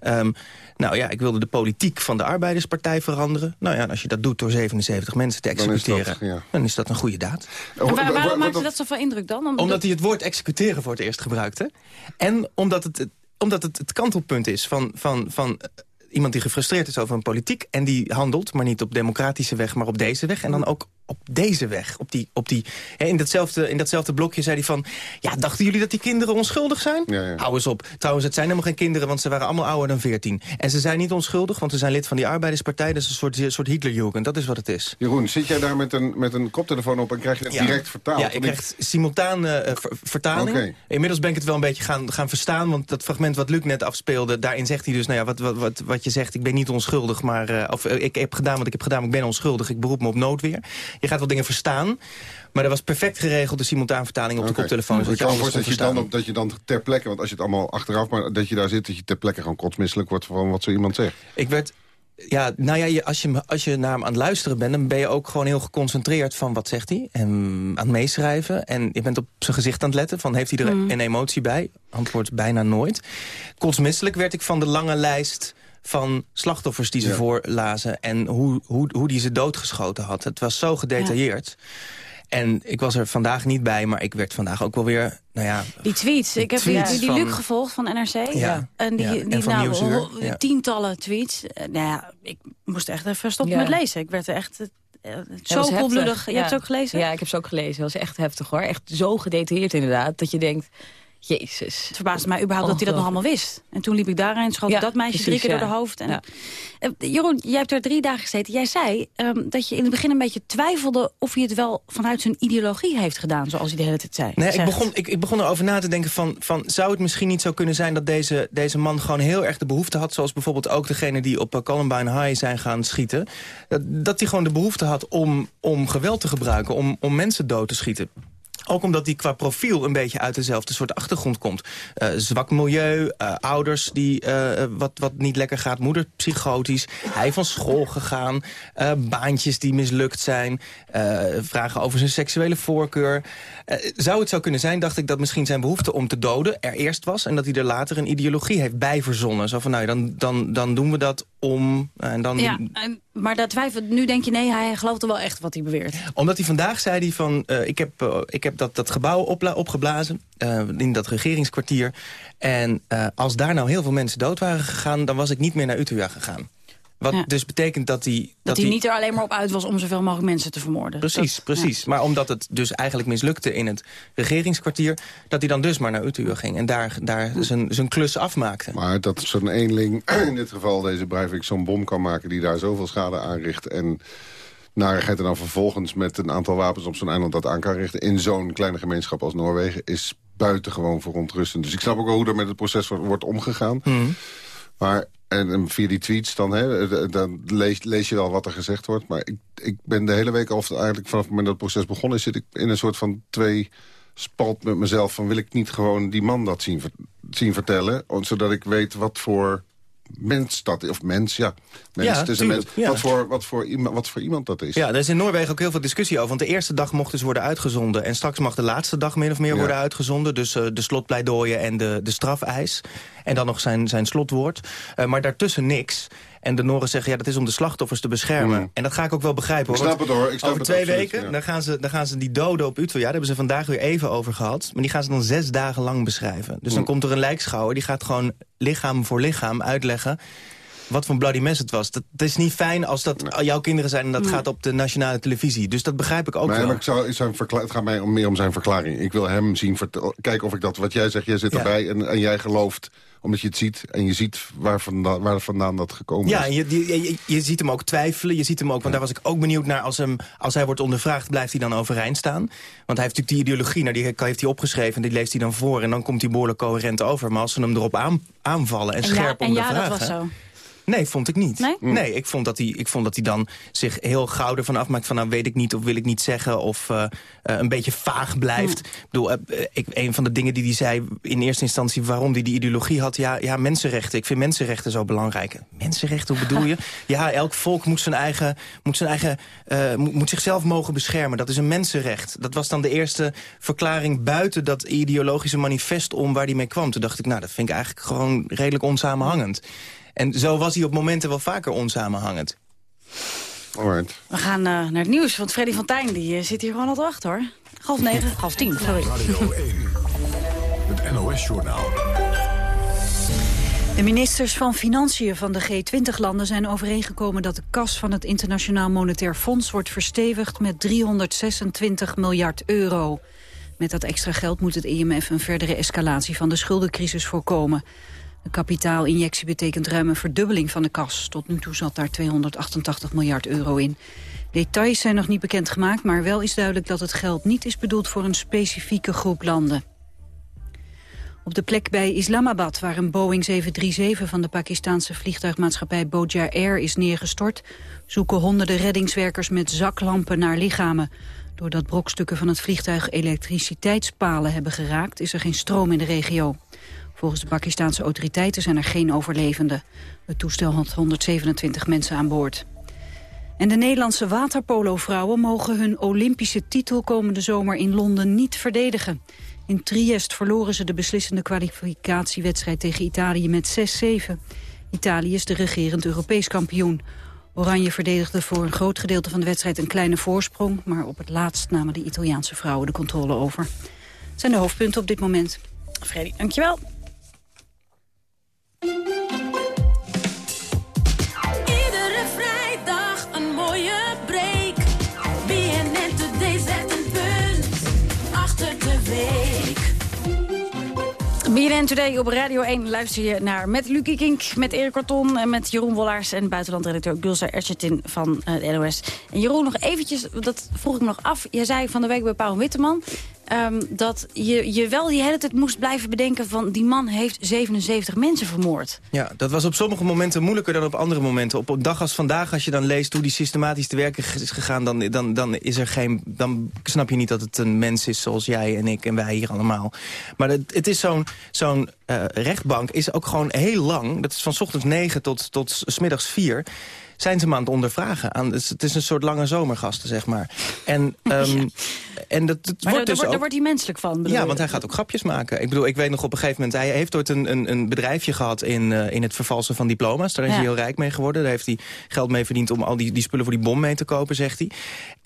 ehm, nou ja, ik wilde de politiek van de Arbeiderspartij veranderen. Nou ja, als je dat doet door 77 mensen te Dan is dat, executeren... ja. dan is dat een goede daad. En waar- waarom maakte dat zoveel indruk dan? Omdat, Omdat hij het woord executeren voor het eerst gebruikte. En omdat het, omdat het het kantelpunt is van, van, van eh, iemand die gefrustreerd is over een politiek... en die handelt, maar niet op democratische weg, maar op deze weg. En dan ook op deze weg. Op die, op die, hè, in, datzelfde, in datzelfde blokje zei hij van... ja, dachten jullie dat die kinderen onschuldig zijn? Ja, ja. Hou eens op. Trouwens, het zijn helemaal geen kinderen, want ze waren allemaal ouder dan 14. En ze zijn niet onschuldig, want ze zijn lid van die arbeiderspartij. Dat is een soort, een soort Hitlerjugend, dat is wat het is. Jeroen, zit jij daar met een, met een koptelefoon op en krijg je het Ja. direct vertaald? Ja, ik krijg simultaan eh, ver- vertaling. Inmiddels ben ik het wel een beetje gaan, gaan verstaan. Want dat fragment wat Luc net afspeelde, daarin zegt hij dus... nou ja, wat, wat, wat, wat je zegt, ik ben niet onschuldig, maar... eh, of eh, ik heb gedaan wat ik heb gedaan, maar ik ben onschuldig. Ik beroep me op noodweer. Je gaat wel dingen verstaan. Maar er was perfect geregeld de simultaanvertaling op de koptelefoon. Ik je kan me voorstellen dat je, dan, op- dat je dan ter plekke, want als je het allemaal achteraf... maar dat je daar zit, dat je ter plekke gewoon kotsmisselijk wordt van wat zo iemand zegt. Ik werd Ja, nou ja, je, als, je, als je naar hem aan het luisteren bent... dan ben je ook gewoon heel geconcentreerd van wat zegt hij. En aan het meeschrijven. En je bent op zijn gezicht aan het letten. Van heeft hij er Mm. een emotie bij? Antwoord bijna nooit. Kotsmisselijk werd ik van de lange lijst van slachtoffers die ze Ja. voorlazen... en hoe, hoe, hoe die ze doodgeschoten had. Het was zo gedetailleerd. En ik was er vandaag niet bij, maar ik werd vandaag ook wel weer... Nou ja, Die tweets. Ik heb die, Tweets die, die van- Luc gevolgd van NRC. Ja. En die, Ja, die en van nou, Nieuwsuur, hol- ja. tientallen tweets. Eh, nou ja, ik moest echt even stoppen Ja. met lezen. Ik werd er echt eh, zo koelbloedig. Je Ja. hebt het ook gelezen? Ja, ik heb ze ook gelezen. Dat was echt heftig hoor. Echt zo gedetailleerd inderdaad. Dat je denkt, jezus. Het verbaasde mij überhaupt dat hij dat nog allemaal wist. En toen liep ik daarin, schoot Ja, dat meisje drie keer door de hoofd. En, Ja. Eh, Jeroen, jij hebt er drie dagen gezeten. Jij zei ehm, dat je in het begin een beetje twijfelde... of hij het wel vanuit zijn ideologie heeft gedaan, zoals hij de hele tijd zei. Nee, ik begon, ik, ik begon erover na te denken van, van... zou het misschien niet zo kunnen zijn dat deze, deze man gewoon heel erg de behoefte had... zoals bijvoorbeeld ook degene die op eh, Columbine High zijn gaan schieten... dat, dat hij gewoon de behoefte had om, om geweld te gebruiken, om, om mensen dood te schieten. Ook omdat hij qua profiel een beetje uit dezelfde soort achtergrond komt. Eh, zwak milieu, eh, ouders die eh, wat, wat niet lekker gaat, moeder psychotisch. Hij van school gegaan, baantjes die mislukt zijn. vragen over zijn seksuele voorkeur. Zou het zo kunnen zijn, dacht ik, dat misschien zijn behoefte om te doden er eerst was... en dat hij er later een ideologie heeft bijverzonnen. Zo van, nou ja, dan, dan, dan doen we dat om... en dan Ja, en, maar dat twijfel, nu denk je nee, hij gelooft er wel echt wat hij beweert. omdat hij vandaag zei hij van... eh, ik heb, eh, ik heb dat, dat gebouw opla- opgeblazen eh, in dat regeringskwartier. En als daar nou heel veel mensen dood waren gegaan... dan was ik niet meer naar Utøya gegaan. Wat Ja. dus betekent dat hij... Dat, hij niet er alleen maar op uit was om zoveel mogelijk mensen te vermoorden. Precies, Dat- precies. Maar omdat het dus eigenlijk mislukte in het regeringskwartier... dat hij dan dus maar naar Utøya ging en daar, daar zijn, zijn klus afmaakte. Maar dat zo'n eenling, in dit geval deze Breivik, zo'n bom kan maken... die daar zoveel schade aanricht en narigheid... en dan vervolgens met een aantal wapens op zo'n eiland dat aan kan richten... in zo'n kleine gemeenschap als Noorwegen... is buitengewoon verontrustend. Dus ik snap ook wel hoe er met het proces wordt, wordt omgegaan. Mhm. Maar en, via die tweets dan, hè, d- dan lees, lees je wel wat er gezegd wordt. Maar ik, ik ben de hele week, of eigenlijk vanaf het moment dat het proces begonnen is... zit ik in een soort van twee spalt met mezelf... van wil ik niet gewoon die man dat zien, zien vertellen... zodat ik weet wat voor mens dat is. Of mens, ja. Mens, Ja, het is een tuurlijk, mens. ja. Wat, voor, wat, voor iemand, wat voor iemand dat is. Ja, er is in Noorwegen ook heel veel discussie over. Want de eerste dag mocht dus worden uitgezonden. En straks mag de laatste dag min of meer Ja. worden uitgezonden. Dus eh, de slotpleidooien en de, de strafeis. En dan nog zijn, zijn slotwoord. Eh, maar daartussen niks. En de Noren zeggen, ja, dat is om de slachtoffers te beschermen. Mm. En dat ga ik ook wel begrijpen. Ik hoor. snap Want het hoor, ik snap over het twee absoluut, weken, ja. dan, gaan ze, dan gaan ze die doden op Utøya... daar hebben ze vandaag weer even over gehad. Maar die gaan ze dan zes dagen lang beschrijven. Dus dan Mm. komt er een lijkschouwer, die gaat gewoon lichaam voor lichaam uitleggen wat voor een bloody mess het was. Dat, het is niet fijn als dat jouw kinderen zijn en dat Nee. gaat op de nationale televisie. Dus dat begrijp ik ook Nee, wel. maar ik zou, verkla- het gaat mij om, meer om zijn verklaring. Ik wil hem zien kijken of ik dat, wat jij zegt, jij zit Ja. erbij en, en jij gelooft omdat je het ziet en je ziet waar vandaan, waar vandaan dat gekomen Ja, is. en je, je, je, ziet hem ook twijfelen. Je ziet hem ook, want daar was ik ook benieuwd naar. Als, hem, als hij wordt ondervraagd, blijft hij dan overeind staan? Want hij heeft natuurlijk die ideologie, nou, die heeft hij opgeschreven... en die leest hij dan voor en dan komt hij behoorlijk coherent over. Maar als ze hem erop aan, aanvallen en, En scherp ja, en ja, ondervragen... dat was zo. Nee, vond ik niet. Nee? ik, vond dat hij, ik vond dat hij dan zich heel gauw ervan afmaakt... van nou weet ik niet of wil ik niet zeggen... of eh, eh, een beetje vaag blijft. Ik bedoel, eh, ik, een van de dingen die hij zei in eerste instantie... waarom hij die ideologie had, ja, ja, mensenrechten. Ik vind mensenrechten zo belangrijk. Mensenrechten, hoe bedoel je? Ja, elk volk moet zijn eigen, moet zijn eigen moet, moet zichzelf mogen beschermen. Dat is een mensenrecht. Dat was dan de eerste verklaring buiten dat ideologische manifest om waar hij mee kwam. Toen dacht ik, nou, dat vind ik eigenlijk gewoon redelijk onsamenhangend. En zo was hij op momenten wel vaker onsamenhangend. Alright. We gaan eh, naar het nieuws, want Freddy van Tijn die, eh, zit hier gewoon al te wachten hoor. Half negen, half tien, sorry. Radio 1, het NOS-journaal. De ministers van Financiën van de G20-landen zijn overeengekomen dat de kas van het Internationaal Monetair Fonds wordt verstevigd met 326 miljard euro. Met dat extra geld moet het IMF een verdere escalatie van de schuldencrisis voorkomen. De kapitaalinjectie betekent ruim een verdubbeling van de kas. Tot nu toe zat daar 288 miljard euro in. Details zijn nog niet bekendgemaakt, maar wel is duidelijk dat het geld niet is bedoeld voor een specifieke groep landen. Op de plek bij Islamabad, waar een Boeing 737 van de Pakistanse vliegtuigmaatschappij Boja Air is neergestort, zoeken honderden reddingswerkers met zaklampen naar lichamen. Doordat brokstukken van het vliegtuig elektriciteitspalen hebben geraakt, is er geen stroom in de regio. Volgens de Pakistanse autoriteiten zijn er geen overlevenden. Het toestel had 127 mensen aan boord. En de Nederlandse waterpolo-vrouwen mogen hun Olympische titel komende zomer in Londen niet verdedigen. In Triest verloren ze de beslissende kwalificatiewedstrijd tegen Italië met 6-7. Italië is de regerend Europees kampioen. Oranje verdedigde voor een groot gedeelte van de wedstrijd een kleine voorsprong... maar op het laatst namen de Italiaanse vrouwen de controle over. Zijn de hoofdpunten op dit moment. Freddy, dankjewel. BNN Today op Radio 1 luister je naar met Lucie Kink, met Erik Korton en met Jeroen Wollaars en buitenlandredacteur Gulsa Erchetin van eh, de NOS. En Jeroen, nog eventjes, dat vroeg ik me nog af. Jij zei van de week bij Paul Witteman ehm, dat je, je wel die hele tijd moest blijven bedenken van die man heeft 77 mensen vermoord. Ja, dat was op sommige momenten moeilijker dan op andere momenten. Op een dag als vandaag, als je dan leest hoe die systematisch te werk is gegaan... dan, dan, dan, is er geen, dan snap je niet dat het een mens is zoals jij en ik en wij hier allemaal. Maar het, het is zo'n zo'n eh, rechtbank is ook gewoon heel lang. Dat is van ochtends 9 tot, tot 's middags 4 zijn ze hem aan het ondervragen. Aan, het is- een soort lange zomergasten, zeg maar. En, ehm, en dat, wordt daar, dus wordt, ook... wordt hij menselijk van. Ja, je? want hij gaat ook grapjes maken. Ik bedoel, ik weet nog op een gegeven moment... hij heeft ooit een, een, een bedrijfje gehad in, eh, in het vervalsen van diploma's. Daar is Ja. hij heel rijk mee geworden. Daar heeft hij geld mee verdiend om al die, die spullen voor die bom mee te kopen, zegt hij.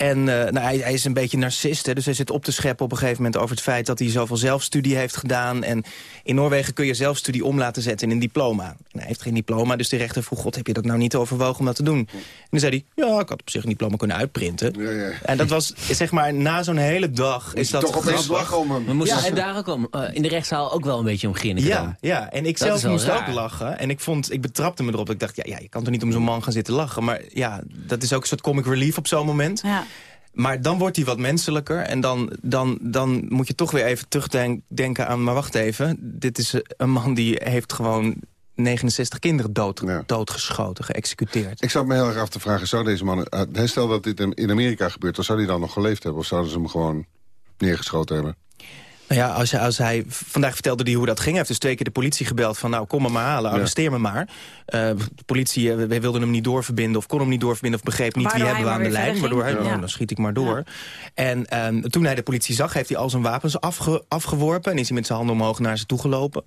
En eh, nou, hij, hij is een beetje narcist, hè, dus hij zit op te scheppen op een gegeven moment... over het feit dat hij zoveel zelfstudie heeft gedaan. En in Noorwegen kun je zelfstudie om laten zetten in een diploma. En hij heeft geen diploma, dus de rechter vroeg... God, heb je dat nou niet overwogen om dat te doen? En dan zei hij, ja, ik had op zich een diploma kunnen uitprinten. En dat was, zeg maar, na zo'n hele dag is dat toch opeens grappig. lachen om hem. We moesten Ja. ze daar ook om, eh, in de rechtszaal ook wel een beetje om beginnen. Ja, ja, en ik Dat zelf moest raar. ook lachen. En ik, vond, ik betrapte me erop. Ik dacht, ja, ja, je kan toch niet om zo'n man gaan zitten lachen. Maar ja, dat is ook een soort comic relief op zo'n moment. Ja. Maar dan wordt hij wat menselijker. En dan, dan, dan moet je toch weer even terugdenken aan... maar wacht even, dit is een man die heeft gewoon 69 kinderen dood, doodgeschoten, geëxecuteerd. Ik zat me heel erg af te vragen, zou deze man... eh, stel dat dit in in Amerika gebeurt, dan zou hij dan nog geleefd hebben? Of zouden ze hem gewoon neergeschoten hebben? Nou ja, als, hij- als hij, vandaag vertelde hij hoe dat ging. Hij heeft dus twee keer de politie gebeld van... nou, kom me maar halen, arresteer me maar. Eh, de politie eh, wij wilden hem niet doorverbinden... of kon hem niet doorverbinden of begreep niet Waardoor wie hebben we aan de lijn. Waardoor hij, oh, Ja. dan schiet ik maar door. En ehm, toen hij de politie zag, heeft hij al zijn wapens afge- afgeworpen... en is hij met zijn handen omhoog naar ze toe gelopen.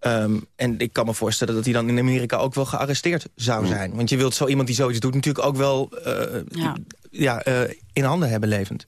Ehm, en ik kan me voorstellen dat hij dan in Amerika ook wel gearresteerd zou zijn. Want je wilt zo iemand die zoiets doet natuurlijk ook wel eh, Ja. ja, eh, in handen hebben levend.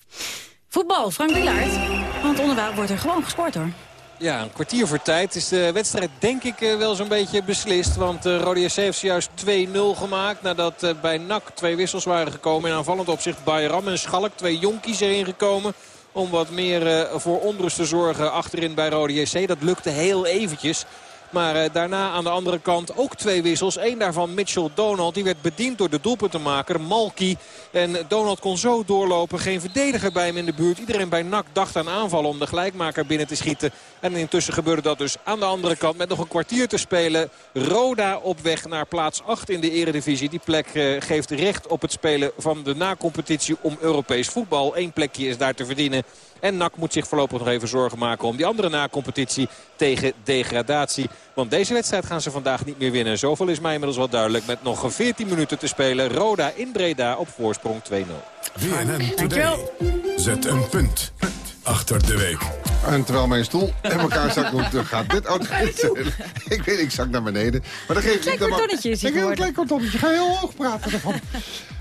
Voetbal, Frank Wielaert. Want onderwijl wordt er gewoon gescoord hoor. Ja, een kwartier voor tijd is de wedstrijd denk ik eh, wel zo'n beetje beslist. Want uh, Rode SC heeft juist 2-0 gemaakt. Nadat eh, bij NAC twee wissels waren gekomen. In aanvallend opzicht Bayram en Schalk. Twee jonkies erin gekomen. Om wat meer voor onrust te zorgen achterin bij Rode JC. Dat lukte heel eventjes. Maar eh, daarna aan de andere kant ook twee wissels. Eén daarvan Mitchell Donald. Die werd bediend door de doelpuntenmaker Malky. En Donald kon zo doorlopen. Geen verdediger bij hem in de buurt. Iedereen bij NAC dacht aan aanvallen om de gelijkmaker binnen te schieten. En intussen gebeurde dat dus aan de andere kant. Met nog een kwartier te spelen. Roda op weg naar plaats 8 in de eredivisie. Die plek eh, geeft recht op het spelen van de nacompetitie om Europees voetbal. Eén plekje is daar te verdienen. En NAC moet zich voorlopig nog even zorgen maken om die andere nacompetitie tegen degradatie. Want deze wedstrijd gaan ze vandaag niet meer winnen. Zoveel is mij inmiddels wel duidelijk. Met nog 14 minuten te spelen. Roda in Breda op voorsprong 2-0. BNN Today. Zet een punt achter de week. En terwijl mijn stoel in elkaar zakt, moet- dan gaat dit auto Ik weet, ik zak naar beneden. Maar dan geef ik Klein dan maar- kartonnetje is heb een klein kartonnetje. Ga heel hoog praten ervan.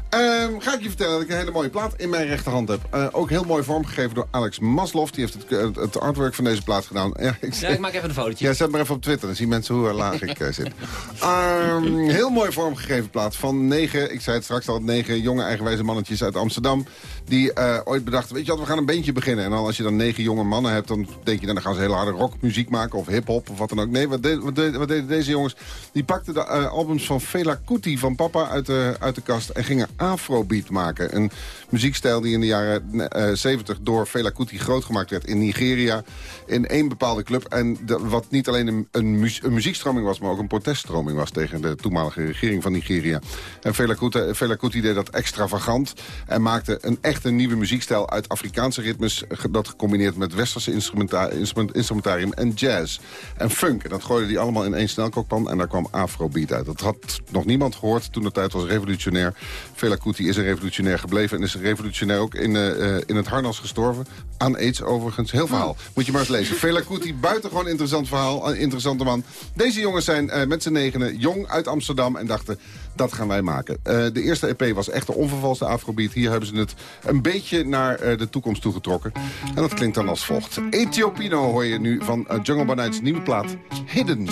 Ehm, ga ik je vertellen dat ik een hele mooie plaat in mijn rechterhand heb. Eh, ook heel mooi vormgegeven door Alex Maslow. Die heeft het, het, het artwork van deze plaat gedaan. Ja, ik, Ja, ik maak even een fotootje. Ja, zet maar even op Twitter. Dan zien mensen hoe laag ik eh, zit. Ehm, heel mooi vormgegeven plaat van negen, ik zei het straks al, negen jonge eigenwijze mannetjes uit Amsterdam. Die eh, ooit bedachten, weet je wat, we gaan een bandje beginnen. En dan als je dan negen jonge mannen hebt, dan denk je, dan gaan ze hele harde rockmuziek maken. Of hiphop of wat dan ook. Nee, wat, deden deze jongens? Die pakten de eh, albums van Fela Kuti van papa uit de, uit de kast. En gingen afrobeat maken. Een muziekstijl die in de jaren eh, 70 door Fela Kuti groot gemaakt werd in Nigeria. In één bepaalde club. En wat niet alleen een, een muziekstroming was, maar ook een proteststroming was tegen de toenmalige regering van Nigeria. En Fela Kuti, Fela Kuti deed dat extravagant. En maakte een echt echt een nieuwe muziekstijl uit Afrikaanse ritmes... dat gecombineerd met westerse instrumenta instrument- instrumentarium en jazz. En funk. En dat gooide die allemaal in één snelkookpan en daar kwam afrobeat uit. Dat had nog niemand gehoord. Toen de tijd was revolutionair. Fela Kuti is een revolutionair gebleven... en is een revolutionair ook in, eh, in het harnas gestorven. Aan aids overigens. Heel verhaal. Moet je maar eens lezen. Fela Kuti, buitengewoon interessant verhaal. Een interessante man. Deze jongens zijn eh, met z'n negenen jong uit Amsterdam... en dachten, dat gaan wij maken. Eh, de eerste EP was echt de onvervalste afrobeat. Hier hebben ze het een beetje naar eh, de toekomst toegetrokken. En dat klinkt dan als volgt. Ethiopiano hoor je nu van eh, Jungle Banight's nieuwe plaat Hidden.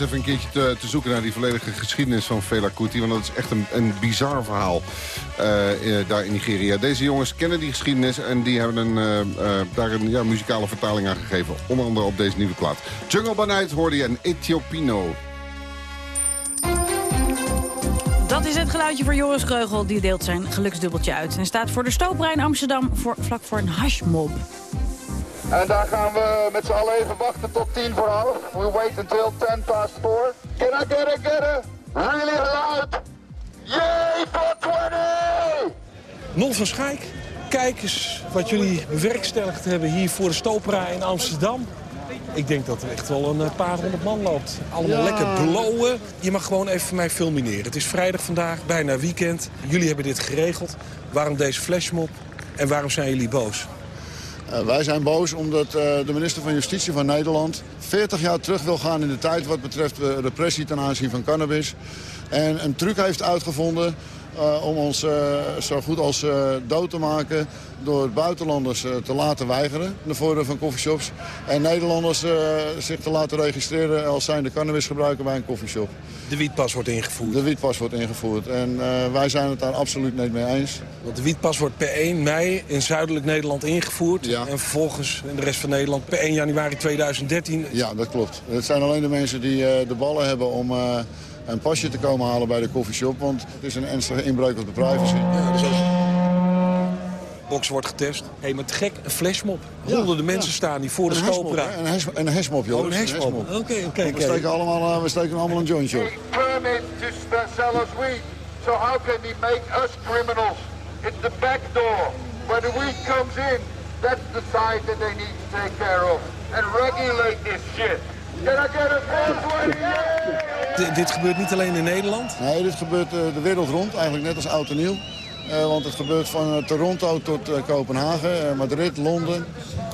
Even een keertje te, zoeken naar die volledige geschiedenis van Fela Kuti. Want dat is echt een, een bizar verhaal eh, eh, daar in Nigeria. Deze jongens kennen die geschiedenis en die hebben een, eh, daar een ja, muzikale vertaling aan gegeven. Onder andere op deze nieuwe plaat. Jungle Banait hoorde je een Ethiopiano. Dat is het geluidje voor Joris Kreugel. Die deelt zijn geluksdubbeltje uit. En staat voor de Stooprij Amsterdam voor, vlak voor een hashmob. En daar gaan we met z'n allen even wachten tot tien voor half. We wait until 10 past 4. Can I get it, get it? Really loud. Yay for 20! Non van Schaik, kijk eens wat jullie bewerkstelligd hebben hier voor de Stopera in Amsterdam. Ik denk dat er echt wel een eh, paar honderd man loopt. Allemaal Ja. lekker blowen. Je mag gewoon even voor mij filmineren. Het is vrijdag vandaag, bijna weekend. Jullie hebben dit geregeld. Waarom deze flashmob en waarom zijn jullie boos? Eh, wij zijn boos omdat eh, de minister van Justitie van Nederland 40 jaar terug wil gaan in de tijd wat betreft eh, repressie ten aanzien van cannabis. En een truc heeft uitgevonden eh, om ons eh, zo goed als eh, dood te maken door buitenlanders te laten weigeren, de voordeur van coffeeshops. En Nederlanders zich te laten registreren als zijnde cannabisgebruiker bij een coffeeshop. De wietpas wordt ingevoerd. De wietpas wordt ingevoerd. En wij zijn het daar absoluut niet mee eens. Want de wietpas wordt per 1 mei in zuidelijk Nederland ingevoerd. En vervolgens in de rest van Nederland per 1 januari 2013. Ja, dat klopt. Het zijn alleen de mensen die de ballen hebben om een pasje te komen halen bij de koffieshop. Want het is een ernstige inbreuk op de privacy. Box wordt getest. Hé, hey, maar te gek, een flashmob. Ja, Honderden mensen ja. staan hier voor de Een hè? Een hash- Een hashmob, joh. Oh, een hashmob. Oké, oké, We oké. steken allemaal, eh, we steken allemaal een jointje op. Permit to sell us weed. So how can he make us criminals? It's the back door. When the weed comes in, that's the side that they need to take care of. And regulate this shit. Can I get a 420? Yeah! D- dit gebeurt niet alleen in Nederland. Nee, dit gebeurt eh, de wereld rond, eigenlijk net als oud en nieuw. Eh, want het gebeurt van eh, Toronto tot eh, Kopenhagen, Madrid, Londen.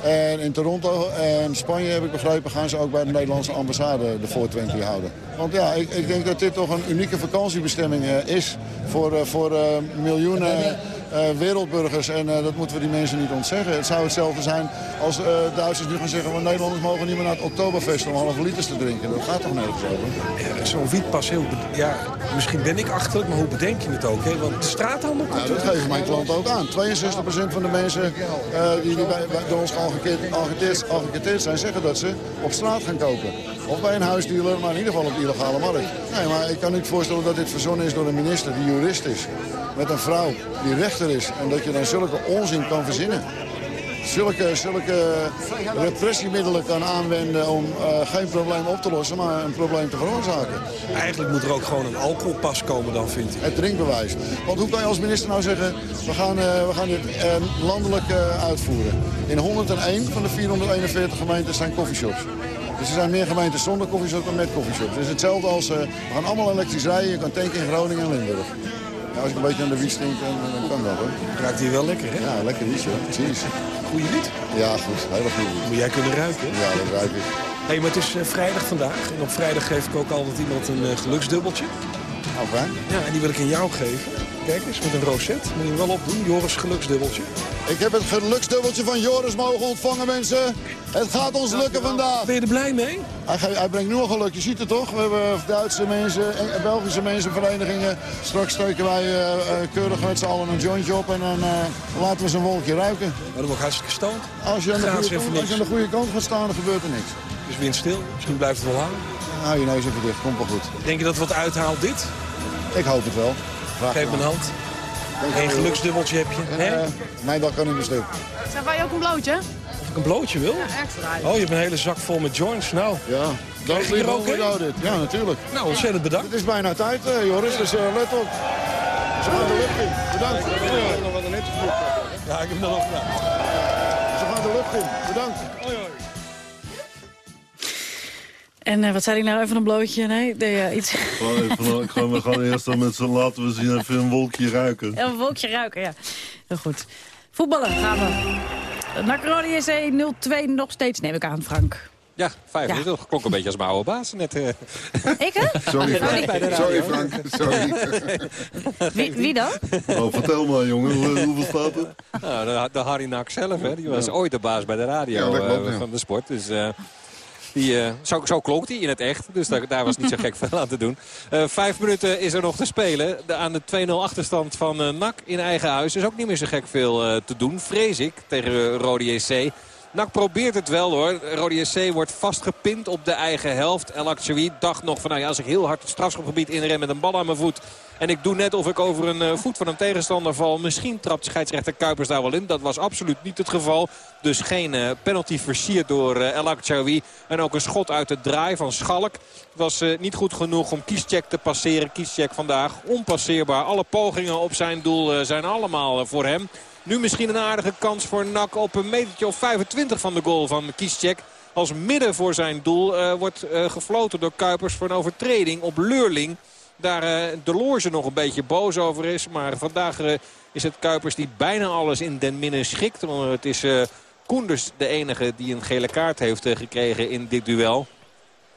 En in Toronto en Spanje, heb ik begrepen, gaan ze ook bij de Nederlandse ambassade de 420 houden. Want ja, ik, ik denk dat dit toch een unieke vakantiebestemming eh, is voor, eh, voor eh, miljoenen wereldburgers. En eh, dat moeten we die mensen niet ontzeggen. Het zou hetzelfde zijn als eh, Duitsers nu gaan zeggen... van Nederlanders mogen niet meer naar het Oktoberfest om halve liters te drinken. Dat gaat toch nergens over? Ja, Zo'n wietpas, heel ja, misschien ben ik achterlijk, maar hoe bedenk je het ook? Hè? Want straathandel komt Nou, dat geven mijn klanten ook aan. 62% van de mensen eh, die, bij, bij door ons geëngageerd zijn... zeggen dat ze op straat gaan kopen. Of bij een huisdealer, maar in ieder geval op de illegale markt. Nee, maar ik kan niet voorstellen dat dit verzonnen is door een minister die jurist is. Met een vrouw die rechter is. En dat je dan zulke onzin kan verzinnen. Zulke, zulke repressiemiddelen kan aanwenden om eh, geen probleem op te lossen, maar een probleem te veroorzaken. Eigenlijk moet er ook gewoon een alcoholpas komen dan, vind ik. Het drinkbewijs. Want hoe kan je als minister nou zeggen, we gaan, eh, we gaan dit eh, landelijk uitvoeren. In 101 van de 441 gemeentes zijn coffeeshops. Dus er zijn meer gemeentes zonder coffeeshops dan met coffeeshops. Het is hetzelfde als, eh, we gaan allemaal elektrisch rijden. Je kan tanken in Groningen en Limburg. Ja, als ik een beetje aan de wiet stink, dan, dan kan dat hoor. Ruikt hier wel lekker, hè? Ja, lekker wiet, hoor. Precies. Goeie wiet. Ja, goed. Goede wiet. Moet jij kunnen ruiken. hè? Ja, dat ruik ik. Hé, maar het is eh, vrijdag vandaag. En op vrijdag geef ik ook altijd iemand een eh, geluksdubbeltje. Nou, fijn. Ja, en die wil ik aan jou geven. Kijk eens, met een roset. Moet je wel opdoen. Joris geluksdubbeltje. Ik heb het geluksdubbeltje van Joris mogen ontvangen, mensen. Het gaat ons lukken vandaag. Ben je er blij mee? Hij, brengt nu al geluk. Je ziet het toch? We hebben Duitse mensen, en Belgische mensenverenigingen. Straks steken wij eh, eh, keurig met z'n allen een jointje op en dan eh, laten we zijn wolkje ruiken. Maar dan word ik hartstikke stoned. Als je, aan de goede, kant- als je aan niks. de goede kant gaat staan, dan gebeurt er niks. Dus windstil. Misschien blijft het wel hangen. Hou je neus even dicht, komt wel goed. Denk je dat wat uithaalt dit? Ik hoop het wel. Graag Geef me een hand. Dank wel. geluksdubbeltje heb je. En, hè? eh, mijn dag kan niet meer stuk. Zijn wij ook een blootje? Of ik een blootje wil? Oh, je hebt een hele zak vol met joints. Nou, Ja, Krijg dat je ook jou dit. Ja, natuurlijk. nou ontzettend bedankt. Het is bijna tijd, eh, Joris, dus eh, let op. Ze gaan de lucht in. Bedankt. nog wat een interview. Ja, ik heb hem nog gedaan. Ze gaan de lucht in. Bedankt. En eh, wat zei ik nou? Even een blootje? Nee, nee ja, iets. Gewoon even, ik ga, we gaan eerst dan met z'n laten we zien even een wolkje ruiken. Een wolkje ruiken, ja. Heel goed. Voetballen gaan we. NAC Rode JC 0-2 nog steeds, neem ik aan, Frank. Ja, vijf Ja. minuten. Klonk een beetje als mijn oude baas net. eh. Ik, hè? Sorry, Oh, Frank. bij de Sorry, Frank. Sorry. Wie, wie dan? Oh, vertel maar jongen, hoe- hoeveel staat er? Nou, de, de Harry Nak zelf, hè, die was ooit de baas bij de radio Ja, eh, ja. van de sport. Dus eh, die, eh, zo, zo klonk hij in het echt. Dus daar, was niet zo gek veel aan te doen. Eh, vijf minuten is er nog te spelen. De, aan de 2-0 achterstand van eh NAC in eigen huis is ook niet meer zo gek veel te doen. Vrees ik tegen Rode JC. NAC probeert het wel hoor. Rode JC wordt vastgepind op de eigen helft. El dacht nog van nou ja, als ik heel hard het strafschopgebied inren met een bal aan mijn voet. En ik doe net of ik over een eh, voet van een tegenstander val. Misschien trapt scheidsrechter Kuipers daar wel in. Dat was absoluut niet het geval. Dus geen eh, penalty versierd door eh, El. En ook een schot uit de draai van Schalk. Was niet goed genoeg om Kieschek te passeren. Kieschek vandaag onpasseerbaar. Alle pogingen op zijn doel zijn allemaal voor hem. Nu misschien een aardige kans voor Nak op een metertje of 25 van de goal van Kieschek. Als midden voor zijn doel eh, wordt eh, gefloten door Kuipers voor een overtreding op Leurling. Daar eh, de Loorze nog een beetje boos over is. Maar vandaag is het Kuipers die bijna alles in den minne schikt. Want het is Koenders de enige die een gele kaart heeft gekregen in dit duel.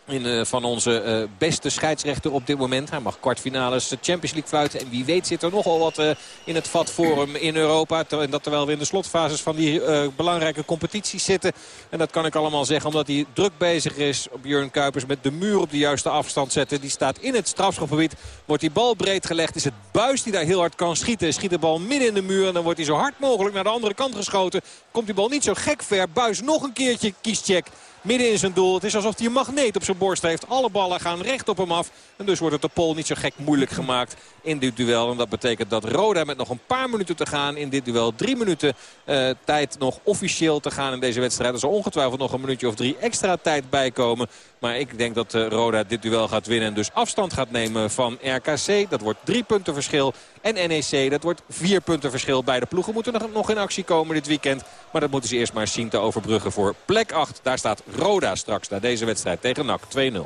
In, eh, van onze eh, beste scheidsrechter op dit moment. Hij mag kwartfinales de Champions League fluiten. En wie weet zit er nogal wat eh, in het vat hem in Europa. En dat terwijl we in de slotfases van die eh, belangrijke competities zitten. En dat kan ik allemaal zeggen omdat hij druk bezig is op Jurgen Kuipers. Met de muur op de juiste afstand zetten. Die staat in het strafschopgebied. Wordt die bal breed gelegd. Is het Buis die daar heel hard kan schieten. Schiet de bal midden in de muur. En dan wordt hij zo hard mogelijk naar de andere kant geschoten. Komt die bal niet zo gek ver. Buis nog een keertje. Kiest check midden in zijn doel. Het is alsof hij een magneet op zijn borst heeft. Alle ballen gaan recht op hem af. En dus wordt het de Pol niet zo gek moeilijk gemaakt in dit duel. En dat betekent dat Roda met nog een paar minuten te gaan in dit duel. Drie minuten uh, tijd nog officieel te gaan in deze wedstrijd. Er zal ongetwijfeld nog een minuutje of drie extra tijd bijkomen. Maar ik denk dat uh, Roda dit duel gaat winnen. En dus afstand gaat nemen van RKC. Dat wordt drie punten verschil. En NEC, dat wordt vier punten verschil. Beide ploegen moeten nog in actie komen dit weekend. Maar dat moeten ze eerst maar zien te overbruggen voor plek 8. Daar staat Roda straks na deze wedstrijd tegen NAC 2-0.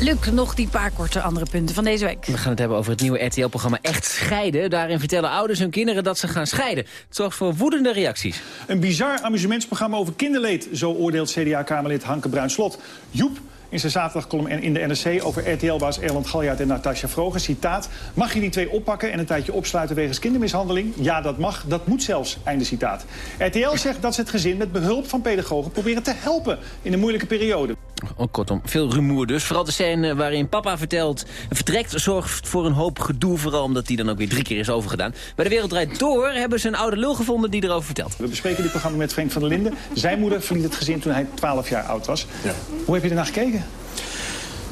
Luc, nog die paar korte andere punten van deze week. We gaan het hebben over het nieuwe RTL-programma Echt Scheiden. Daarin vertellen ouders hun kinderen dat ze gaan scheiden. Het zorgt voor woedende reacties. Een bizar amusementsprogramma over kinderleed, zo oordeelt CDA-Kamerlid Hanke Bruinslot. Joep in zijn zaterdagcolumn in de NRC over RTL-baas Erland Galjaard en Natasja Vroger. Citaat, mag je die twee oppakken en een tijdje opsluiten wegens kindermishandeling? Ja, dat mag, dat moet zelfs, einde citaat. RTL zegt dat ze het gezin met behulp van pedagogen proberen te helpen in een moeilijke periode. Oh, kortom, veel rumoer dus. Vooral de scène waarin papa vertelt, vertrekt zorgt voor een hoop gedoe. Vooral omdat die dan ook weer drie keer is overgedaan. Bij De Wereld Draait Door hebben ze een oude lul gevonden die erover vertelt. We bespreken dit programma met Frank van der Linden. Zijn moeder verliet het gezin toen hij 12 jaar oud was. Ja. Hoe heb je ernaar gekeken?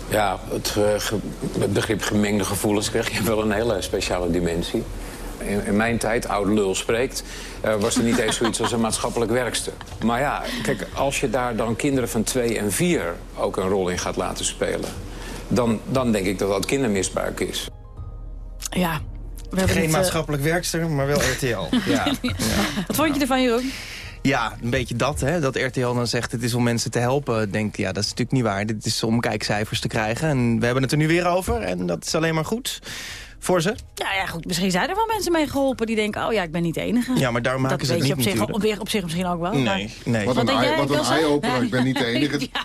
Ja, het, uh, het begrip gemengde gevoelens kreeg je wel een hele speciale dimensie. In, in mijn tijd, oude lul spreekt, uh, was er niet eens zoiets als een maatschappelijk werkster. Maar ja, kijk, als je daar dan kinderen van twee en vier ook een rol in gaat laten spelen... dan, dan denk ik dat dat kindermisbruik is. Ja, we Geen het, maatschappelijk werkster, maar wel RTL. ja. ja. Wat vond je ervan, Jeroen? Ja, een beetje dat. Hè? Dat RTL dan zegt het is om mensen te helpen. Denk, ja, dat is natuurlijk niet waar. Dit is om kijkcijfers te krijgen. En we hebben het er nu weer over. En dat is alleen maar goed voor ze. Ja, ja, goed. Misschien zijn er wel mensen mee geholpen die denken... oh ja, ik ben niet de enige. Ja, maar daar maken dat ze het niet op zich, op, op, zich misschien ook wel. Nee, maar... nee. Wat, een, eye, wat een eye-opener, ik ben niet de enige. ja,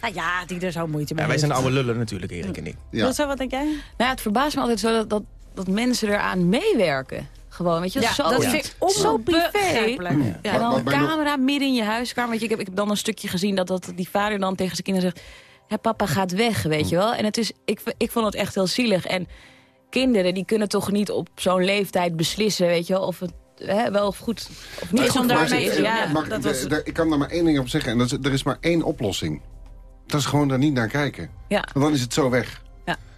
nou ja, die er zo moeite mee ja, Wij zijn oude lullen natuurlijk, Erik en ik. Ja. Wat, zo, wat denk jij? Nou ja, het verbaast me altijd zo dat, dat, dat mensen eraan meewerken. Gewoon, weet je, ja, zo, dat vind ik zo privé. Ja, en dan een camera midden in je huiskamer. Weet je, ik, heb, ik heb dan een stukje gezien dat, dat die vader dan tegen zijn kinderen zegt... Hè, papa gaat weg, weet je wel. En het is, ik, ik vond het echt heel zielig. En kinderen die kunnen toch niet op zo'n leeftijd beslissen, weet je wel, of het hè, wel of goed of niet. Goed, is. Ja, dat was... ik kan daar maar één ding op zeggen. En dat is, er is maar één oplossing. Dat is gewoon daar niet naar kijken. Ja. Want dan is het zo weg.